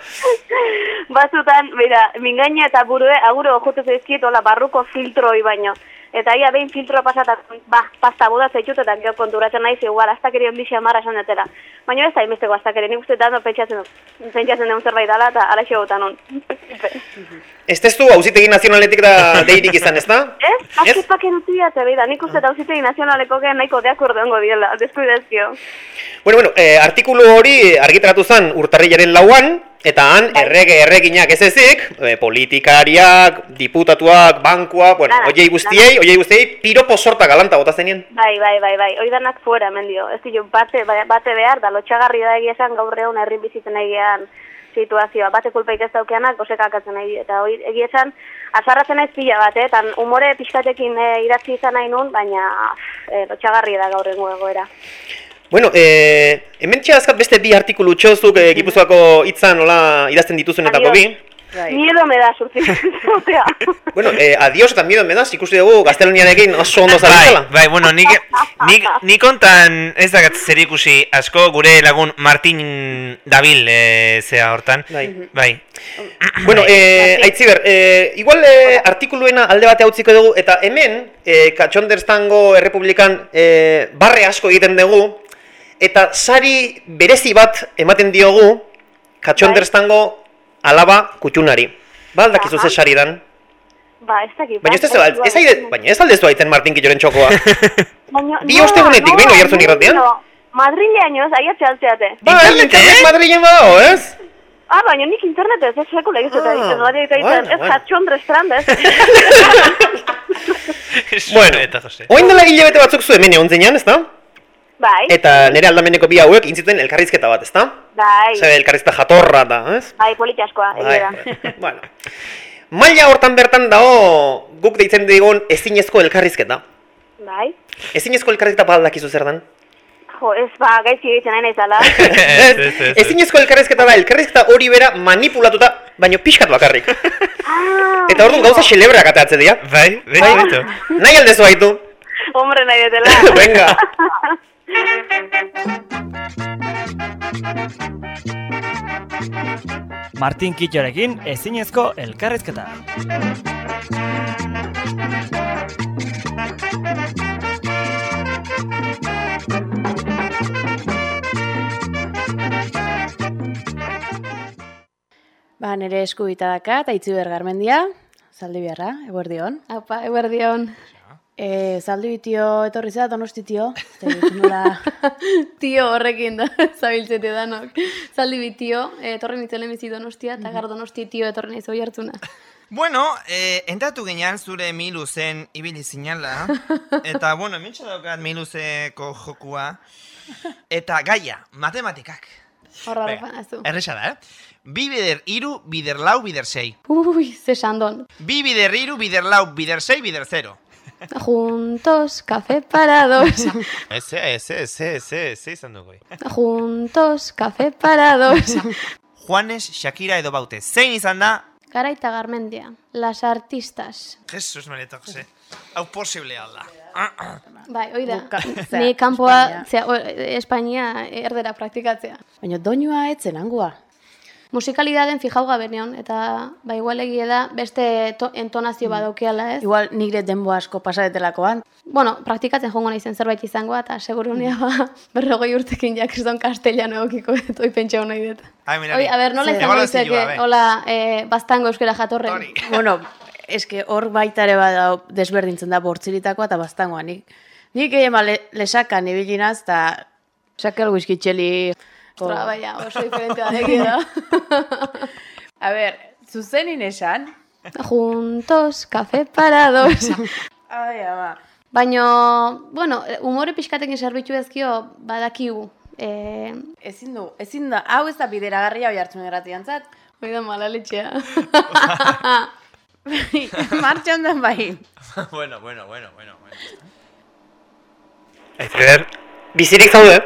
Batzutan, bera, mingaina eta burue, aguro jute zaizkiet, hola, barruko filtroi baino. Eta ia behin filtroa pasatak, ba, pasta boda zaitut eta gero konturatzen naiz, igual, astakeri ondixia marra esan detela. Baina ez da imesteko astakeri, nik uste dano pentsatzen dut, pentsatzen dut zerbait dala eta ala botan hon. Ez testu hauzitegi nazionaletik da deirik izan, ezta? Ez? Azket paken utzia, eta beida, nik uste da hauzitegi nazionaleko gen nahiko de akordongo diela, deskuidezkio. Bueno, bueno, eh, artikulu hori argitaratu zen urtarrilaren lauan, eta han errege erreginak ez ezik, eh, politikariak, diputatuak, bankuak, bueno, Dana, oiei guztiei, oiei guztiei, piropo sorta galanta bota zenien. Bai, bai, bai, bai, hoi danak fuera, mendio. Ez dio, bate, bai- bate behar, da lotxagarri da egia esan gaur egun herri bizitzen egian situazioa. Bate kulpaik ez daukeanak, gosekakatzen nahi, eta hoi egia esan, azarratzen ez pila bat, eh? tan umore pixkatekin e, idatzi izan nahi nun, baina e, lotxagarri da gaur egun egoera. Bueno, eh, hemen txaskat beste bi artikulu txozuk eh, Gipuzkoako hitzan nola idazten dituzunetako bi. Miedo me da, surti. Osea. Bueno, eh, adios eta miedo me das, ikusi dugu gaztelaniarekin oso ondo zaretela. Bai, bueno, nik, nik, nik ontan ez dakat zer ikusi asko gure lagun Martin Dabil e, zea hortan. Bai. Bai. Bueno, eh, Aitziber, eh, igual eh, artikuluena alde bate utziko dugu, eta hemen, eh, Katxonderstango Errepublikan eh, barre asko egiten dugu, eta sari berezi bat ematen diogu Katxonderstango alaba kutxunari. Ba, aldakizu ze sari dan? Ba, ez dakit. Baina ez, ez, ez, aide, baina ez aldezu aiten Martin Killoren txokoa. Baina, Bi ostegunetik, behin oihartzun irratian? Madrileañoz, aiatxe altzeate. Ba, internet Madrilen badago, ez? Ah, baina nik internetez, ez sekula egizu eta Ah, egiten, eta egiten, bueno, ez bueno. katxondre estrandez. Bueno, oin dela hilabete batzuk zu hemen egon zeinan, ezta? Bai, Eta nire aldameneko bi hauek intziten elkarrizketa bat, ezta? bai, Zer elkarrizketa jatorra da, ez? bai, polita askoa, Bai, egia da. bueno. Maila hortan bertan dago guk deitzen digun ezinezko elkarrizketa. Bai, Ezinezko elkarrizketa bat dakizu zer dan? jo, ez ba, gaizki egiten nahi naizala. Ezinezko elkarrizketa da, elkarrizketa hori bera manipulatuta, baino pixkat bakarrik. Eta orduan gauza xelebreak ateatze dira. Bai, bai, bai. Nahi aldezu haitu. Hombre nahi detela. Venga. Martin Kitxorekin ezinezko elkarrizketa. Ba, nire esku daka, eta itziber garmendia, zaldi beharra, eguerdion. Apa, eguerdion. E, zaldi bitio etorri zera, donosti tio. Nola... Tio horrekin da, zabiltzete danok. Zaldi bit tio, eh, etorri nintzen bizi donostia, eta gar donosti tio etorri nahi zoi hartzuna. Bueno, eh, entatu ginean zure miluzen ibili zinala. Eta, bueno, mintxa daukat miluzeko jokua. Eta gaia, matematikak. Horra horra Erresa da, eh? Bi bider iru, bider lau, bider sei. Uy, ze sandon. Bi bider iru, bider lau, bider sei, bider zero. Juntos, café para dos. Eze, eze, eze, eze, eze izan dugu. Juntos, café para dos. Juanes, Shakira edo baute. Zein izan da? Garaita Garmendia, las artistas. Jesus, Marieta Jose. Hau posible alda. Bai, hoi da. Ni kanpoa, Espainia erdera praktikatzea. Baina doinua etzen angua. Musikalidaden fijau gabe neon, eta ba igual egie da beste to, entonazio badaukeala, ez? Igual nire denbo asko pasaretelakoan. Bueno, praktikatzen jongo naizen zerbait izangoa, eta seguru nia ba, berrogei urtekin ja kriston castellano eukiko, eta pentsa nahi dut. Ai, mira, Oi, a ber, nola izango izake, bai. hola, eh, baztango euskera jatorren. bueno, eske hor baita ere badao desberdintzen da bortziritakoa eta baztangoa. Nik, nik ema le, lesakan ibilinaz eta sakel whisky txeli. Ostra, baina, oso diferente da egia da. A ber, zuzenin esan? Juntos, café para dos. Ai, ama. Baina, bueno, umore pixkatekin zerbitzu ezkio badakigu. Eh, ezin du, ezin da, hau ez da bideragarria hoi hartzen gratiantzat. Hoi da malaletxea. Martxan da bai. bueno, bueno, bueno, bueno, bueno. Aiziber, bizirik zaude?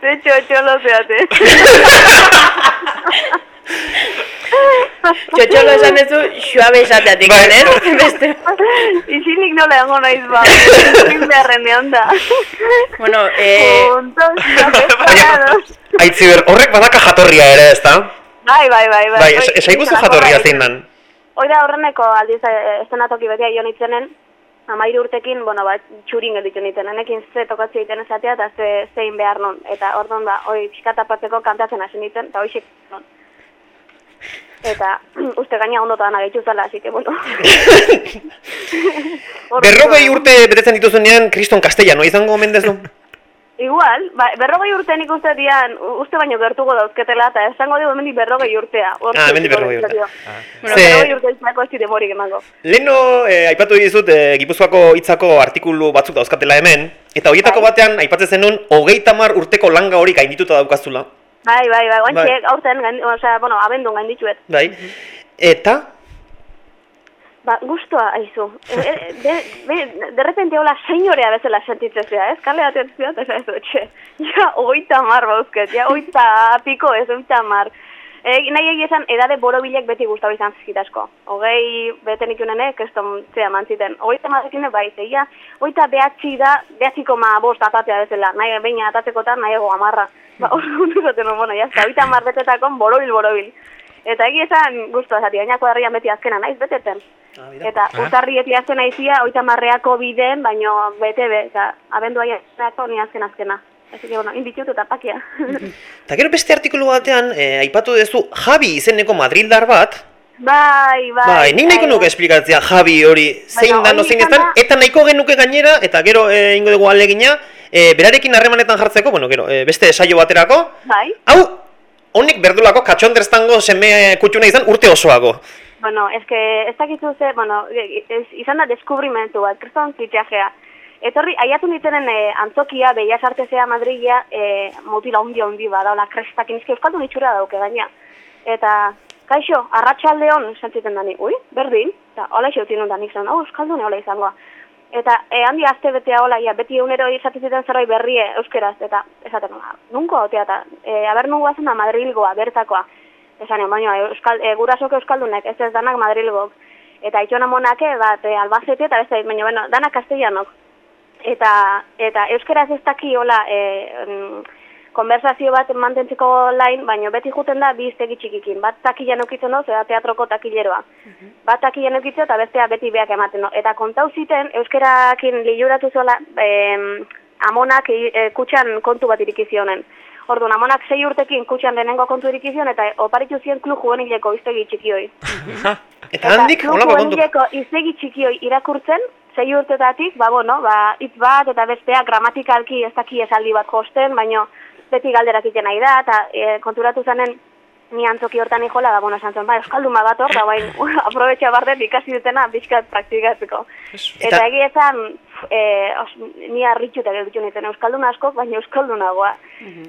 Ze txotxolo zeate. Txotxolo esan duzu, suabe esateatik, Bai. ez? Beste. Isilik nola egongo naiz ba. Zin beharren egon da. Bueno, eh... Juntos, preparados. Aitziber, horrek badaka jatorria ere, ezta? Bai, bai, bai, bai. Bai, es- esaiguzu jatorria zein dan. Hoi da horreneko aldiz eh, estenatoki betia jo nitzenen, amairu urtekin, bueno, ba, txurin gelditu nintzen, enekin ze tokatzea egiten esatea eta ze, zein behar non. Eta orduan da, hoi pixkat aparteko kantatzen hasi nintzen, eta hoixek non. Eta uste gaina ondotan agaitu zala, así que bueno. Berrogei urte betetzen dituzunean, kriston castellano izango omen dezu? Igual, ba, berrogei urte nik uste baino gertuko dauzketela, eta esango dugu hemendik berrogei urtea. Ah, hemendik berrogei urte. dizkio. Bueno, Ze- berrogei urte izango ez dite morik emango. Leno, eh, aipatu dizut, eh, Gipuzkoako hitzako artikulu batzuk dauzkatela hemen, eta horietako batean, aipatzen zenun, hogeita mar urteko langa hori gaindituta daukazula. Bai, bai, bai, guantxe, Bai. aurten, gain, osea, bueno, abendun gaindituet. Bai? Eta, Ba, gustoa aizu. E, e, de, de, de repente hola senyorea bezala sentitzezea, ez? Kale atentzioa, eta ez etxe. Ja, oita mar bauzket, ja, oita piko ez, oita mar. E, nahi egia esan, edade borobilek beti gustau izan zizkitasko. Hogei beten ikunenek, keston zea mantziten. Oita marrekin bai, zeia, oita behatzi da, behatziko ma bost atatea bezala. Nahi behin atatzekotan, nahi ego amarra. Ba, hor gundu zaten, bueno, jazta, oita mar borobil, borobil. Eta egia esan, guztua zati, gaina kuadrian beti azkena naiz beteten. Eta Ah. urtarrieti azken aizia, oita marreako biden, baino bete be, eta abendu aienako ni azken azkena. Así que, bueno, inditut eta pakia. eta gero beste artikulu batean, eh, aipatu duzu, Javi izeneko Madrildar bat, bai, bai. Bai, nik nahiko nuke esplikatzea Javi hori zein dan hori zein izan ezan, da- eta nahiko genuke gainera, eta gero eh, ingo dugu alegina, eh, berarekin harremanetan jartzeko, bueno, gero, eh, beste saio baterako, Bai, hau, honik berdulako katxonderztango seme kutxuna izan urte osoago. bueno, es que ez dakizu ze, bueno, ez, izan da deskubrimentu bat, kriston zitxajea. Etorri, aiatu nintzenen eh, antzokia, Bellas Artesea Madrila, eh, motila hundi hundi bada, hola, krestak, nizki euskaldun itxura dauke gaina. Eta, kaixo, arratsalde hon, sentziten dani, ui, berdin, eta hola eixo utzin da nik zen, oh, euskaldune hola izangoa. Eta e, handi azte betea hola, ja, beti egunero izaten ziten zerbait berrie euskeraz, eta esaten nola, nunko, otea, eta e, aber nungoa zen da Madrilgoa, bertakoa. Esan, baina euskal, e, gurasok euskaldunek, ez ez danak Madrilgok. Eta itxona monake, bat, e, albazete, eta beste, baina, bueno, danak castellanok. Eta, eta euskaraz ez daki hola, e, mm, konversazio bat mantentzeko lain, baina beti juten da bi iztegi txikikin. Bat takilan ukitzen doz, eta teatroko takileroa. Bat takilan ukitzen eta bestea beti beak ematen do. Eta kontau ziten, euskarakin liuratu zola, em, amonak e, kutxan kontu bat irikizionen. Orduan, amonak sei urtekin kutxan lehenengo kontu irikizion, eta oparitu zien klu juvenileko iztegi txikioi. Eta handik, Eta holako kontu. juvenileko iztegi txikioi irakurtzen, sei urtetatik, ba, bueno, ba, hitz bat eta bestea gramatikalki ez daki esaldi bat josten, baino beti galderak egiten nahi da, eta e, konturatu zanen ni antzoki hortan ijola, da, bueno, esan zuen, ba, euskaldun bat hor, da, bain, aprobetxa bardet ikasi dutena bizkat praktikatzeko. Eta egia esan, e, os, ni harritxutak egitu nintzen euskaldun askok, baina euskaldunagoa.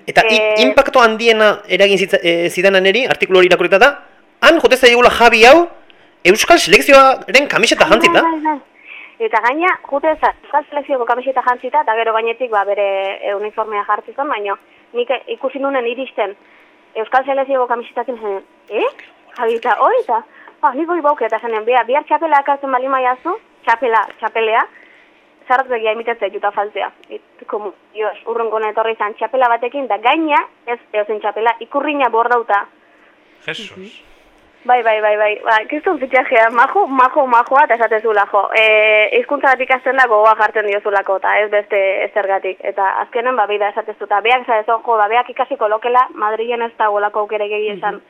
Eta i- Eh, impacto handiena eragin zitza, e, zidanan eri, artikulu hori irakurrita da, han jote zaigula Javi hau, Euskal Selekzioaren kamiseta jantzita. Eta gaina, jute za, Euskal Selekzioko kamiseta jantzita, eta gero gainetik ba, bere e, uniformea jartzi zen, baina nik ikusi nunen iristen Euskal Selekzioko kamisetakin zen, eh? Javi eta hori eta, ba, nik hori bauke eta zenen, bihar, bihar txapela akazen bali maiazu, txapela, txapelea, zarratzea imitatzea juta faltzea. Et, komu, dios, urrungo etorri izan txapela batekin, da gaina, ez, eusen txapela, ikurriña bordauta. Jesus. Bai, bai, bai, bai, ba, kriston fitxajea, majo, majo, majoa, eta esatezula, jo. E, izkuntza bat ikasten da gogoa jartzen diozulako, eta ez beste ezergatik. Eta azkenen, ba, bida esatezu, eta beak zatezu, jo, ba, beak ikasiko lokela, Madrilen ez da golako aukere gehi esan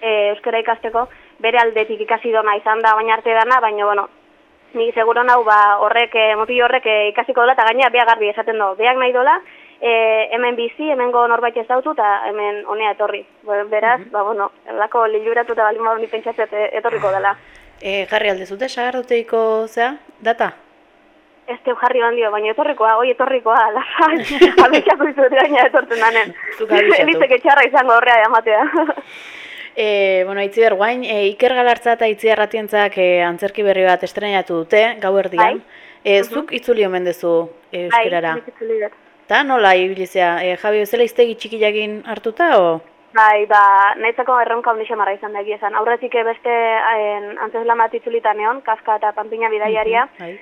e, euskara ikasteko, bere aldetik ikasi dona izan da, baina arte dana, baina, bueno, ni seguro nau, ba, horrek, e, moti horrek e, ikasiko dola, eta gaina beak garbi esaten do, beak nahi dola, e, hemen bizi, hemengo norbait ezautu, eta hemen honea etorri. Beraz, ba, bueno, lako liluratu eta balin badun pentsatzet etorriko dela. E, jarri alde zute, sagardoteiko zea, data? Ez teu jarri bandio, baina etorrikoa, hoi etorrikoa, lasai, abixako izut gaina etortzen danen. Zuk. Elizek etxarra izango horrea jamatea. E, bueno, Itziber, guain, e, Iker Galartza eta Itziar Ratientzak e, antzerki berri bat estrenatu dute, gau erdian. E, zuk itzuli omen dezu e, euskerara. Bai, itzuli dut. Ta nola ibilizea? E, Javi, bezala iztegi txikiakin hartuta, o? Bai, ba, nahitzako erronka handi xamarra izan da egia esan. Aurretik eh, beste en, antzeslan bat itzulita neon, Kafka eta Pampina bidaiaria. Bai.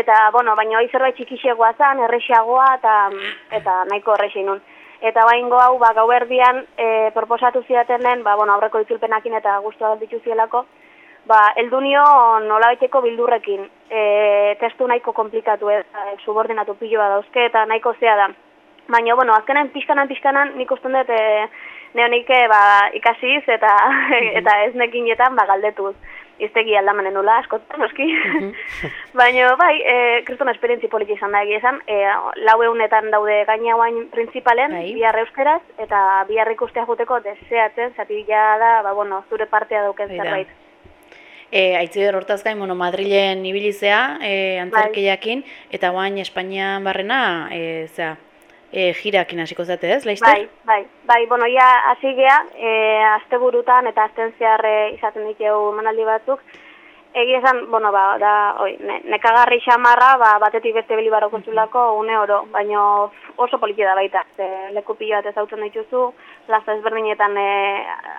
Eta, bueno, baina hoi zerbait txikixegoa zen, errexiagoa eta, eta nahiko errexi nun. Eta baingo hau, ba, gau erdian, e, proposatu zidatenen, ba, bueno, aurreko itzulpenakin eta guztua galditu ba, eldunio nola bildurrekin. E, testu nahiko komplikatu, ez, e, subordinatu piloa dauzke eta nahiko zea da. Baina, bueno, azkenen pixkanan, pixkanan, nik usten dut, e, neonik e, ba, ikasiz eta, eta ez nekinetan, ba, galdetuz. Iztegi aldamanen nula, askotan, noski. Baina, bai, e, kriston esperientzi politi izan da egia esan, e, lau egunetan daude gaina guain principalen, bihar euskeraz, eta bihar ikustea juteko deseatzen, zati da, ba, bueno, zure partea dauken zerbait. E, Aitziber hortaz gain, bueno, Madrilen ibilizea, e, antzerkiakin, eta guain Espainian barrena, e, zera, e, jirakin hasiko zate ez, laizter? Bai, bai, bai, bueno, ja, hasi gea, e, asteburutan eta azten zehar izaten ditugu emanaldi batzuk, Egia esan, bueno, ba, da, oi, ne, nekagarri xamarra, ba, batetik beste bilibaro kontzulako une oro, baina oso poliki da baita. Ze, leku pilo bat ezautzen dituzu, plaza ezberdinetan e,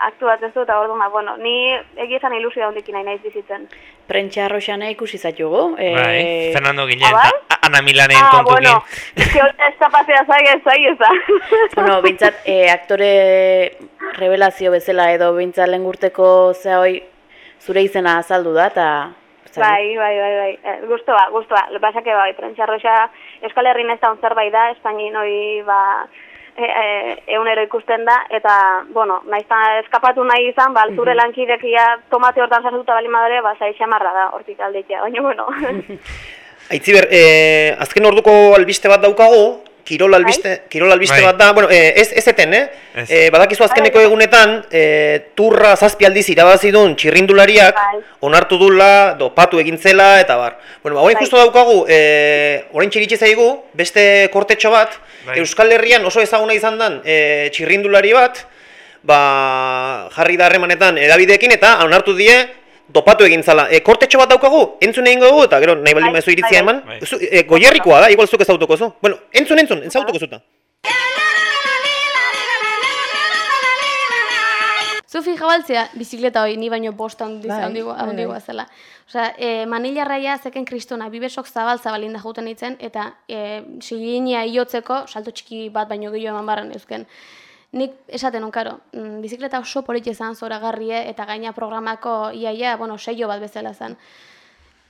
aktuatzen zu, eta orduan, ba, bueno, ni egia esan ilusio handikin nahi naiz bizitzen. Prentxa arroxana ikusi zatugu. E, Bai, Fernando Guillén, Ah, bai? Ana Milanen Ah, kontukin. bueno, ez hori ez da pasea zai, ez zai, ez da. bueno, bintzat, e, aktore revelazio bezala edo bintzat lehen gurteko zea hoi zure izena azaldu da, eta... Bai, bai, bai, bai. Eh, gustoa, gustoa. Lo pasa que bai, prentsa roxa Euskal Herrin ez da un zerbait da, Espainin hori ba e, e, eunero ikusten da eta bueno, naizta eskapatu nahi izan, ba zure Mhm. lankidekia tomate hortan sartuta bali madre, ba sai xamarra da hortik aldeitea, baina bueno. Aitziber, eh, azken orduko albiste bat daukagu, kirol albiste, kirol albiste Bai. bat da, bueno, eh, ez, ez eten, eh? Ez. Eh, badakizu azkeneko egunetan, eh, turra zazpi aldiz irabazi duen txirrindulariak, onartu dula, dopatu egin zela, eta bar. Bueno, ba, orain Bai. justo daukagu, eh, orain txiritxe zaigu, beste kortetxo bat, Bai. Euskal Herrian oso ezaguna izan den eh, txirrindulari bat, ba, jarri da harremanetan edabideekin eta onartu die dopatu egin zala. E, kortetxo bat daukagu, entzun egingo dugu, eta gero nahi baldin Bai, bazu iritzia bai, eman. bai. Zu, e, goierrikoa da, igual zuk ezautuko zu. Bueno, entzun, entzun, ezautuko zuta. Zu fija baltzea, bizikleta hori, ni baino bost handiz, Bai, handigo, bai, handigoa bai. zela. Osea, e, manila raia zeken kristona, bibesok zabal zabalin da juten itzen, eta e, siginia iotzeko, salto txiki bat baino gehiago eman barren euzken. Nik esaten on, karo, mm, bizikleta oso politi izan zoragarrie, eta gaina programako iaia, bueno, seio bat bezala zen.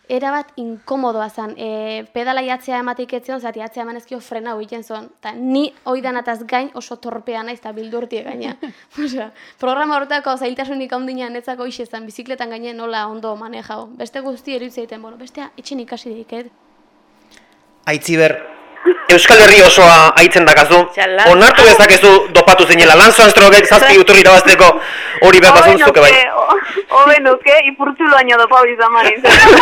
Era bat inkomodoa zen, e, pedala jatzea ematik etzion, zati jatzea eman ezkio frena egiten zuen. Ta ni oidan ataz gain oso torpea naiz eta bildurtie gaina. Osea, programa horretako zailtasunik handinean netzako ixe zen, bizikletan gaine nola ondo manejau. Beste guzti egiten, bueno, bestea etxen ikasi diket. Aitziber, Euskal Herri osoa aitzen dakazu. Onartu dezakezu dopatu zinela. Lance Armstrongek zazpi uturri irabazteko hori behar bazu zuke bai. Hobe nuke, ipurtzulo baino dopau izan mariz.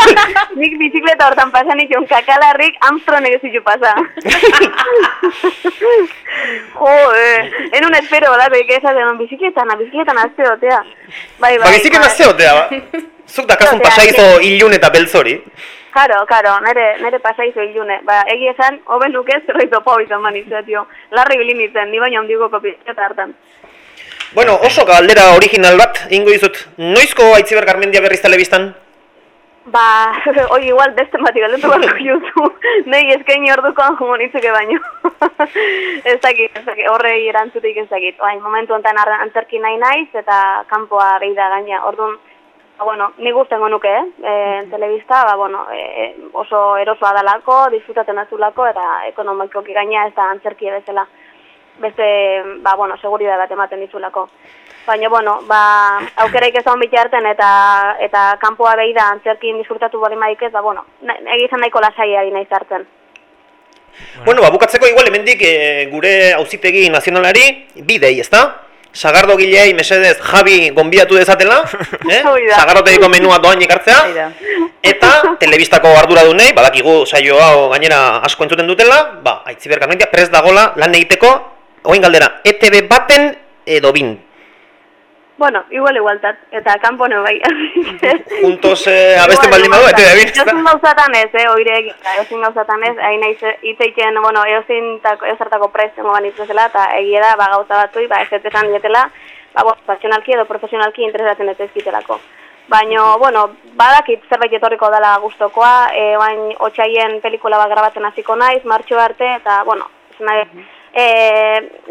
Nik bizikleta hortan pasan ikon kakalarrik Armstrong egez zitu pasa. jo, eh, en un espero, da, que esaten, bizikletan, bizikletan azte dotea. Bai, bai. Ba, biziken bai. azteotea, ba. Zuk dakazun pasaizo ilun eta beltzori. Karo, karo, nere, nere pasaizo ilune. Ba, egia esan, hobe nuke zerbait dopau izan manizia, tio. Larri bilin nintzen, ni baino handigo kopieta hartan. Bueno, oso galdera original bat, ingo dizut. Noizko Aitziber Garmendia berriz telebistan? Ba, hoi igual beste bati galdetu barko juzu. Nei eskaini ordukoan jungo nitzeke baino. ez dakit, ez dakit, horrei erantzutik ez dakit. Oain, momentu ar- antzerki nahi naiz eta kanpoa behi da gaina. Orduan, bueno, ni guztengo nuke, eh? E, telebista, ba, bueno, e, oso erosoa dalako, disfrutaten azulako eta ekonomikoki gaina ez da antzerki bezala. Beste, ba, bueno, seguridade bat ematen dizulako. Baina, bueno, ba, aukeraik ez da bitarten eta eta kanpoa behi da antzerkin disfrutatu bali maik ez, ba, bueno, egizan nahiko lasai ari nahi zartzen. Bueno, ba, bukatzeko igual hemendik e, gure auzitegi nazionalari bidei, ezta? Sagardo gilei, mesedez, Javi gonbiatu dezatela, eh? Sagardotegiko menua doain ekartzea, eta telebistako arduradunei, badakigu saio hau gainera asko entzuten dutela, ba, Aitziber Garmendia prest dagola lan egiteko, oin galdera, ETV baten edo bin. Bueno, igual igualtat, eta kanpo no bai. Juntos eh, abesten baldin badu, eta da Eozin gauzatan ez, eh, oire egin, eozin gauzatan ez, hain naiz hitz egiten, bueno, eozin tako, eozartako prestengo banitz bezala, eta egia da, ba, gauza batui, ba, ez dietela, ba, bo, pasionalki edo profesionalki interesatzen ez ezkitelako. Baina, bueno, badakit zerbait etorriko dela gustokoa, e, bain otxaien pelikula bat grabatzen hasiko naiz, martxo arte, eta, bueno, ez nahi, e,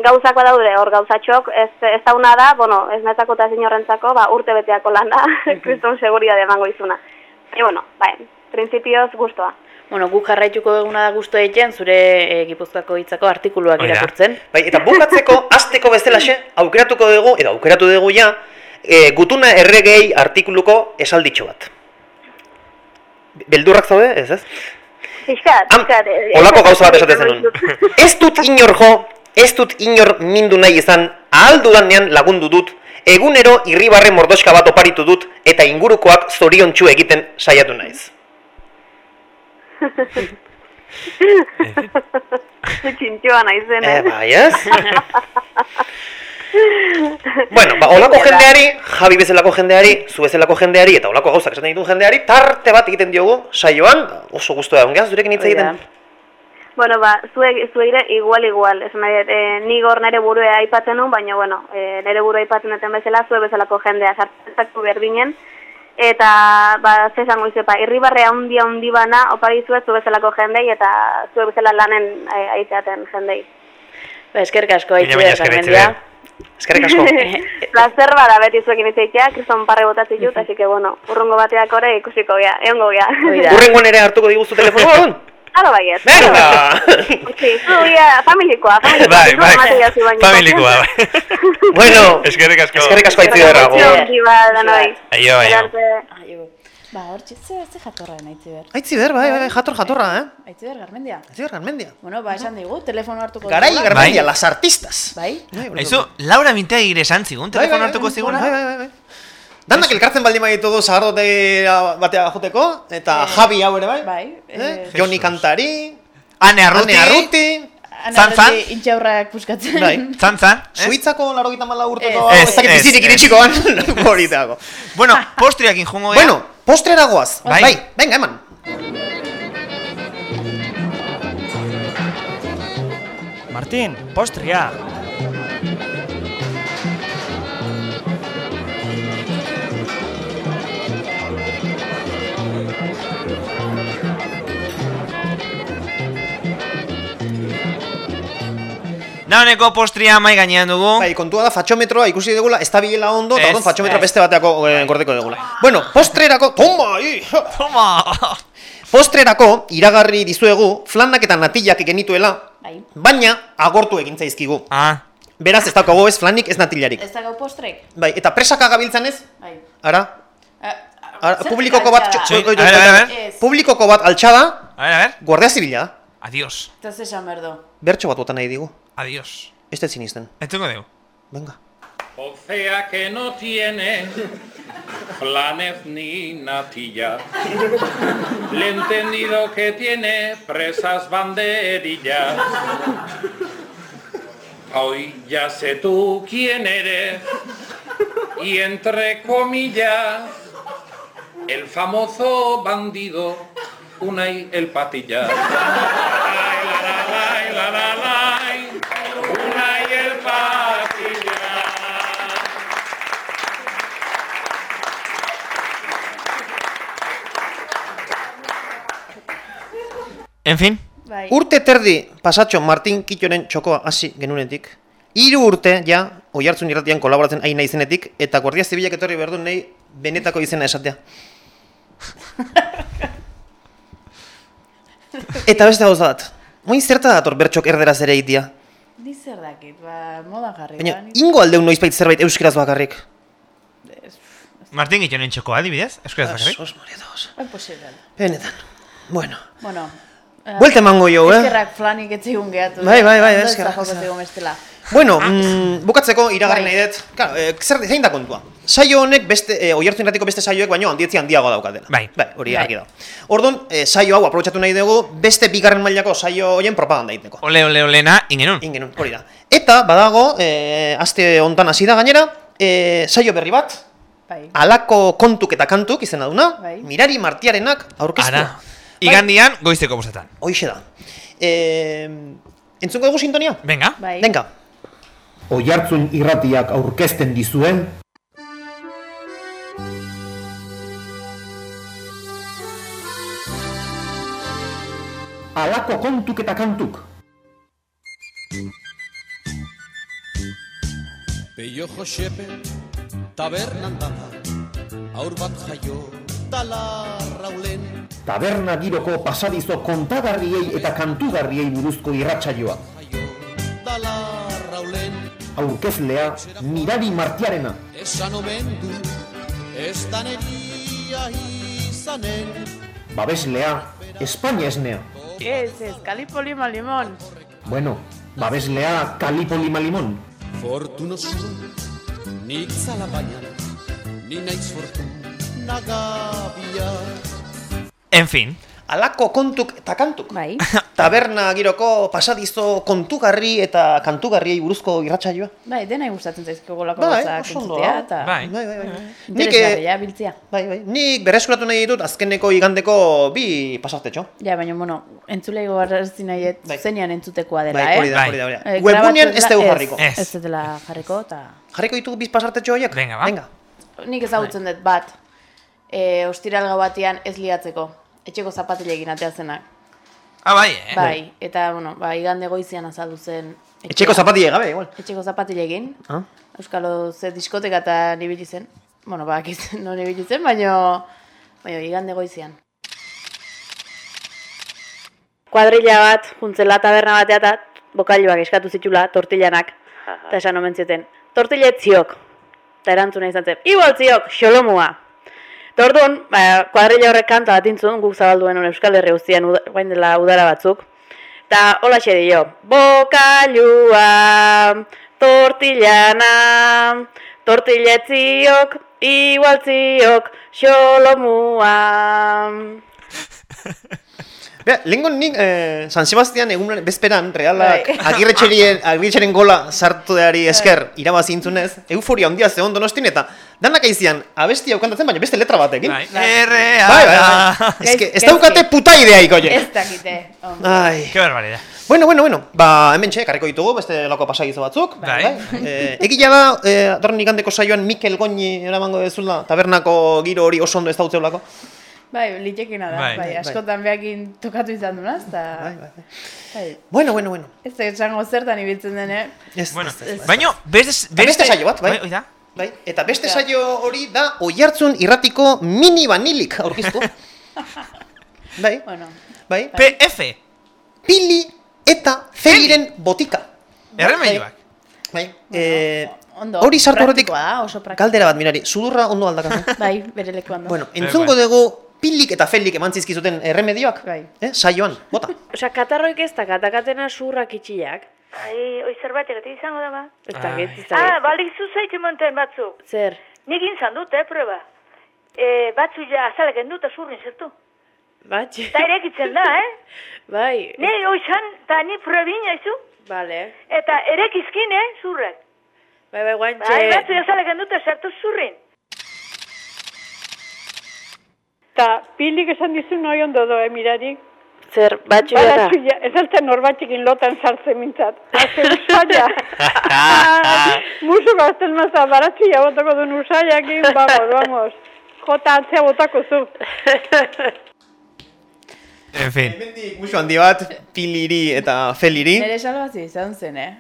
gauzak badaude hor gauzatxok, ez, ez dauna da, bueno, ez netzako eta zinorrentzako, ba, urte beteako lan da, kriston seguridade emango izuna. E, bueno, bai, prinsipioz gustoa. Bueno, guk jarraituko duguna da gusto egiten zure e, Gipuzkoako hitzako artikuluak irakurtzen. Bai, eta bukatzeko, azteko bezalaxe, aukeratuko dugu, edo aukeratu dugu ja, e, gutuna erregei artikuluko esalditxo bat. Beldurrak zaude, ez ez? Fiskat, fiskat. eh, Olako gauza bat esaten zenun. Ez dut inor jo, ez dut inor mindu nahi izan, ahal dudanean lagundu dut, egunero irribarre mordoska bat oparitu dut, eta ingurukoak zoriontsu egiten saiatu naiz. Txintxoa naizen, Eh, eh? bai, ez? Bueno, ba, olako jendeari, Javi bezalako jendeari, zu bezalako jendeari, eta olako gauzak esaten dituen jendeari, tarte bat egiten diogu, saioan, oso guztua egon geha, zurekin hitz egiten. Bueno, ba, zuek, zueire igual igual, esan nahi, eh, ni gor nere burue aipatzen nun, baina, bueno, eh, nere burue aipatzen duten bezala, zue bezalako jendea sartzeko berdinen, eta, ba, ze esango izepa, irribarre handi handi bana, opari zue, zu bezalako jendei, eta zue bezala lanen eh, aitzeaten jendei. Ba, eskerrik asko Mila, Eskerrik asko. Plazer bada beti zuekin izaitea, kriston parre botatzen dut, así que, bueno, urrungo bateak ore ikusiko gea, egongo gea. Urrengoan ere hartuko diguzu telefonoa, Hala baiet. Venga! Sí, zu, ia, familikoa, familikoa. Bai, bai, familikoa, bai. bueno, eskerrik asko. eskerrik asko aitziber. Ongi ba, danoi. Aio, aio. Arte. Ba, hor txitze, ze jatorra den aitziber. Aitziber, bai, bai, jator, jatorra, eh? Aitziber, Garmendia. Aitziber, Garmendia. Bueno, ba, esan digu, telefono hartuko Garai. Garmendia, las artistas. Bai. Aizu, Laura Minteagi ere esan zigun, Bai, telefono bai, hartuko bai, zigun. bai, bai, bai, bai. Danak elkartzen baldin baditugu sagardote batea joteko, eta Javi hau ere bai. Bai. Eh? Joni Kantari, Ane Arruti. Ane Arruti, Zan, zan? Intxaurrak puskatzen. bai. Zan, zan. Suitzako laro gita mala urteko, Ez, ez ez, bizirik ez. iritsikoan, hori dago. Bueno, postriakin jungo gea. Bueno, postrera goaz. Bai. Bai, venga, eman. Martín, postria. Dauneko postria mai gainean dugu. Bai, kontua da fatxometroa ikusi dugula, ez da bilela ondo, eta orduan fatxometroa beste bateako eh, gordeko dugula. Bueno, postrerako, toma, hi, toma. Postrerako iragarri dizuegu flanak eta natillak genituela, Bai. baina agortu egin zaizkigu. Ah. Beraz, ez daukago ez flanik, ez natillarik. Ez dago postrek? Bai, eta presaka gabiltzan ez? Bai. Ara? Ara, zer publikoko bat, publikoko bat altxada, A ver, a ver. guardia zibila da. Adiós. Eta ze esan berdo. Bertxo bat bota nahi digu. Adiós. Ez da zinisten. Entzungo dugu. Venga. O sea que no tiene planes ni natilla. Le he entendido que tiene presas banderillas. Hoy ya sé tú quién eres. Y entre comillas, el famoso bandido Unai el patilla. Ay, la, la, la, En fin. Bai. Urte terdi pasatxo Martin Kittoren txokoa hasi genunetik. Hiru urte ja oihartzun irratian kolaboratzen hain naizenetik eta Guardia Zibilak etorri behar du nahi benetako izena esatea. eta beste gauza bat. Moin zerta dator bertxok erderaz ere itia. Ni zer dakit, ba, modan jarri. Baina ba, ingo aldeu noizbait zerbait euskeraz bakarrik. Martin Gittonen txoko adibidez, eskuraz bakarrik. Sos, Maria dos. Ba, posible. Benetan. Bueno. Bueno. eh, Buelta emango jo, eh? Eskerrak flanik etzigun gehatu. Bai, bai, bai, Ondo ez eskerrak, bestela. Bueno, mm, bukatzeko iragarri Bai. nahi dut. Claro, eh, zer zein da kontua? Saio honek beste eh, oihartzun irratiko beste saioek baino handietzi handiago daukatela. Bai. Bai, hori Bai. argi da. Orduan, eh, saio hau aprobetxatu nahi dugu beste bigarren mailako saio hoien propaganda egiteko. Ole, ole, olena, ingenun. Ingenun, hori da. Eta badago, eh, aste hontan hasi da gainera, e, saio berri bat, Bai. alako kontuk eta kantuk izena duna, Bai. mirari martiarenak aurkeztua. Ara. Igandian, goizteko bostetan. Hoixe da. E, entzungo dugu sintonia? Venga. Bai. Venga. Oihartzun irratiak aurkezten dizuen Alako kontuk eta kantuk. Peio Josepe tabernan dala, aur bat jaio dala raulen. Taberna giroko pasadizo kontagarriei eta kantugarriei buruzko irratsaioa. Dala raulen, Aurkezlea Mirari Martiarena. esan omen du, ez daneria izanen. Babeslea Espainia esnea. Ez, ez, kalipolima limon. Bueno, babeslea Kalipo Lima Limon. Fortunosu, nik zala baina, ni naiz fortuna gabia. En fin. Alako kontuk eta kantuk. Bai. Taberna giroko pasadizo kontugarri eta kantugarriei buruzko irratsaioa. Bai, denai gustatzen zaizko golako Bai, gauzak entzutea, hau. eta... Bai. Bai, bai, bai. Nik, Interesgarria, biltzia. Bai, bai. Nik berreskuratu nahi ditut azkeneko igandeko bi pasartetxo. Ja, baina, bueno, entzulego garrazi nahi et, zuzenean entzutekoa dela, Bai, eh? hori da, hori da, hori da. Eh, ez dugu jarriko. Ez, ez dela jarriko, eta... Jarriko ditugu biz pasartetxo horiek? Venga, ba. Venga. Nik ezagutzen dut bat, e, ostiral gau batean ez liatzeko, etxeko zapatilekin atea zenak. Ah, bai, eh? Bai, eta, bueno, ba, igande goizian azaldu zen... etxea. Etxeko zapatile gabe, igual. Etxeko zapatilekin. Ah. Euskalo ze diskoteka eta nibili zen. Bueno, ba, akitzen, no nibili zen, baino... Baina, igande goizian. Kuadrilla bat, juntzela taberna batea eta bokailuak eskatu zitula, tortillanak. Eta esan omen zioten, tortilletziok. Eta erantzuna izan zen, igualtziok, xolomua. Eta orduan, ba, kuadrilla horrek kanta bat intzun, guk zabalduen hon Euskal Herri guztian, guain dela udara batzuk. Eta hola xe dio, bokailua, tortillana, tortilletziok, igualtziok, xolomua. Bea, lehenko nik eh, San Sebastian egun bezperan, realak Bai. agirretxerien, agirretxeren gola sartu deari esker irabazi intzunez, euforia ondia zeon donostin eta danak aizian abesti hau kantatzen, baina beste letra batekin. Bai. Bai, bai, bai. Ez que, ez daukate puta ideaik, oie. Ez dakite. Ai. Qué barbaridad. Bueno, bueno, bueno, ba, hemen txe, karriko ditugu, beste lako pasagizo batzuk. Bai. Eh, egia da, eh, datorren ikandeko saioan Mikel Goñi eramango dezula, tabernako giro hori oso ondo ez dautzeulako. Bai, litekena da, Bai, bai, bai. askotan behakin tokatu izan duna, eta... Bai, bai, bai. Bueno, bueno, bueno. Ez da esango zertan ibiltzen den, eh? Ez, Bueno, ez, ez. baino, beste, beste saio bat, bai. Oida? Bai, eta beste saio hori da Oihartzun irratiko mini banilik aurkeztu. bai, Bueno. bai. PF. Pili eta Feliren botika. Erremedioak. Bai, eh, Ondo, hori sartu horretik da, oso praktikoa. Galdera bat, mirari, sudurra ondo aldakazu. Bai, bere lekuan da. bueno, entzungo dugu pilik eta felik eman zizkizuten erremedioak, bai. eh, saioan, bota. Osea, katarroik ez da, katakatena surrak itxiak. Ai, oi zerbait egite izango da ba? Ez da, ez Ah, da. balizu zaite monten batzu. Zer? Nik inzan dut, eh, proba. E, batzu ja azaleken dut azurrin zertu. Batxe. Ta erekitzen da, eh? Bai. Ni oizan, ta ni probin aizu. Vale. Eta erekizkin, eh, zurrak. Bai, bai, guantxe. Bai, batzu azaleken dut sartu zurrin. Ta pilik esan dizu noi ondo doe mirari. Zer, batxu gara. Baratxuia, ez alte norbatekin lotan sartzen mintzat. Haze usaila. Musu gazten maza, baratxuia botako duen usaiakin, vamos, vamos. Jota atzea botako zu. En fin. Hemendik musu handi bat, piliri eta feliri. Nere salbazio izan zen, eh?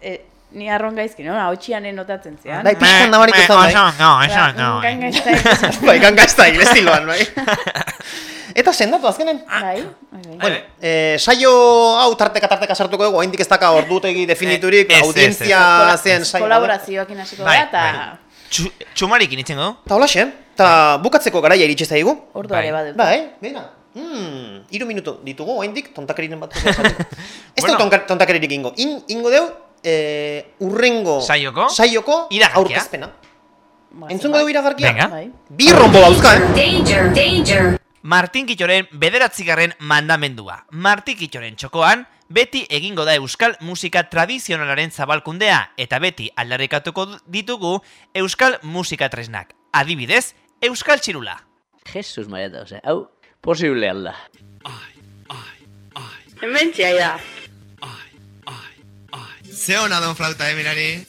E, ni arron gaizki, no? Hautsian notatzen zian. Bai, pixkan nabariko zen, bai. Oso, no, eso no. Gaingaizta bai, gangasta estiloan, bai. Eta sendatu azkenen. Bai, Bueno, eh, saio hau tarteka tarteka sartuko dugu, oraindik ez daka ordutegi definiturik, Ez, ez, ez. audientzia zen saio. Kolaborazioakin hasiko Bai, da, eta... Txu- Txumarikin itzen go? Ta holaxe, eta bukatzeko garaia iritsi zaigu. Orduare badut. Bai, beira. Hmm, iru minutu ditugu, oraindik tontakeriren bat. ez dut tonka- tontakeririk ingo. In, ingo deu, eh, urrengo Saioko? saioko Iragarkia. aurkezpena. Entzungo dugu iragarkia? Venga. Bai. Bi rombo dauzka, eh? Danger, danger. Martin Kitxoren bederatzigarren mandamendua. Martin Kitxoren txokoan, beti egingo da euskal musika tradizionalaren zabalkundea eta beti aldarrikatuko ditugu euskal musika tresnak. Adibidez, euskal txirula. Jesus Maria, ose, hau, posible alda. Hemen txai da. Ze hona don flauta, eh, mirari?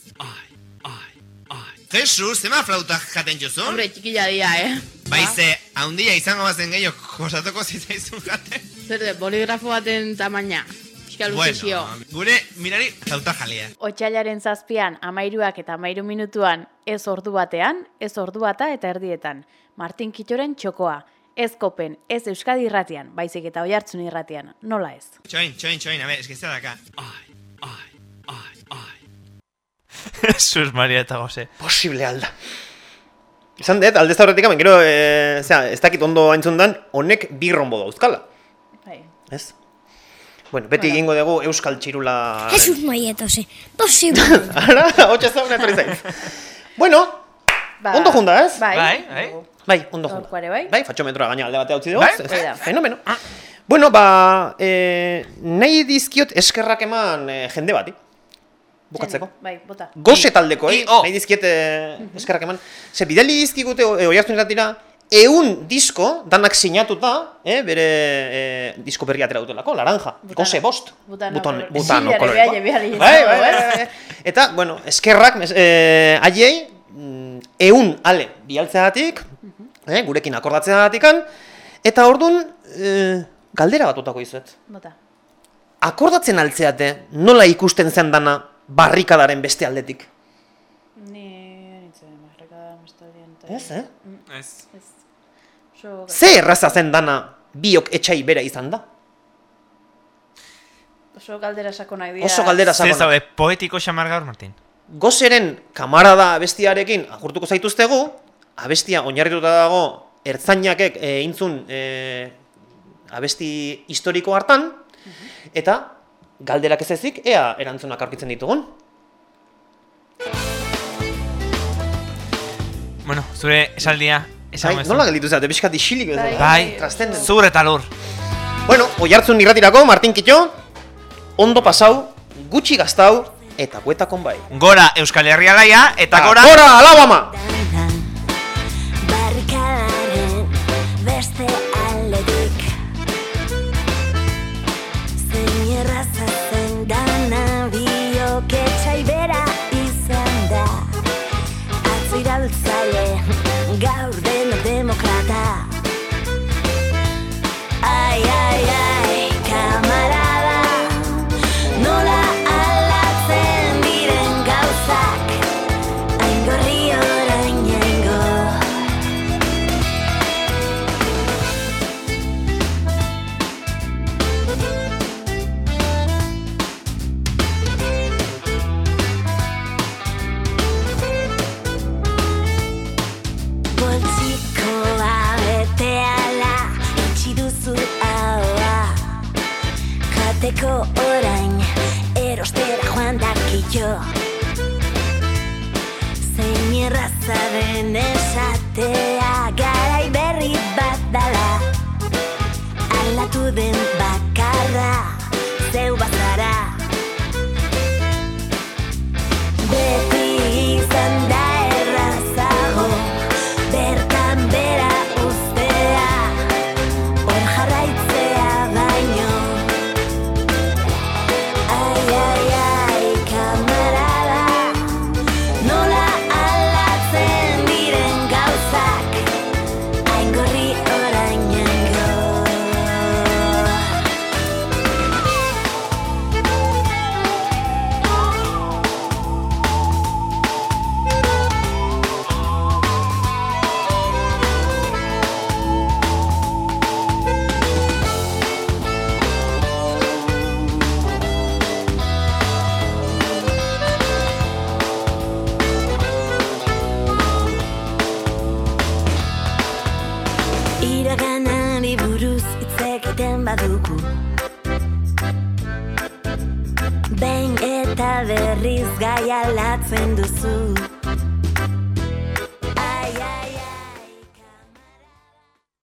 Jesus, zema flauta jaten jozu? Hombre, txikilla dia, eh? Baize, haundia izango bazen gehiago, kosatuko zitzaizun jaten. Zer de, boligrafo baten tamaina. Luzizio. gure mirari flauta jalia. Otsailaren zazpian, amairuak eta amairu minutuan, ez ordu batean, ez ordu bata eta erdietan. Martin Kitxoren txokoa. Ez kopen, ez Euskadi irratian, baizik eta oihartzun irratian. Nola ez? Txoin, txoin, txoin, a ver, eskizte daka. Ai, ai, ai. Jesus Maria eta Jose. Posible alda. Izan dut, aldez aurretik hemen, gero, e, zera, ez dakit ondo haintzun dan, honek bi rombo dauzkala. Bai. Ez? Bueno, beti egingo dugu Euskal Txirula... Jesus maietose, posible. Ara, hotxa zauna etorri zaiz. Bueno, Ba, ondo junda, ez? Bai. Bai, bai. Bai, ondo junda. Gaurkoare bai. Bai, fatxometroa gaina alde batea utzi dugu. Bai, ez? Fenomeno. Bueno, ba, e, nahi dizkiot eskerrak eman e, jende bati. Bukatzeko. Bai, bota. Goze taldeko, eh? I- o. Nahi dizkiet e, eskerrak eman. Ze, bidali dizkigute e, oiartzen iratira, eun disko, danak sinatuta, eh, bere e, disko berria atera dutelako, laranja, goze bost. Butano, butano, Zilare, koloreko. behar, behar, behar, Bai, bai, bai. Eta, bueno, eskerrak, eh, haiei, mm, eun ale bialtzeagatik, eh, gurekin akordatzeagatikan, eta ordun eh, galdera bat utako izuet. Bota. Akordatzen altzeate, nola ikusten zen dana barrikadaren beste aldetik? Ni nintzen, marreka bestadien. Ez, eh? Ez. Ez. So, Ze erraza zen dana biok etxai bera izan da? oso galdera sakonak dira. Oso galdera Ze sakona. zaude, poetiko xamar gaur, Martin? Gozeren kamarada abestiarekin agurtuko zaituztegu, abestia oinarrituta dago ertzainakek e, intzun e, abesti historiko hartan, eta galderak ez ezik, ea erantzunak aurkitzen ditugun. Bueno, zure esaldia, esan Bai, nola gelditu zate, pixkat isilik ez Bai, trastenden. zur eta lur. Bueno, oihartzun irratirako, Martin Kitxo, ondo pasau, gutxi gaztau, eta guetakon bai. Gora Euskal Herria gaia, eta gora... Gora, Alabama!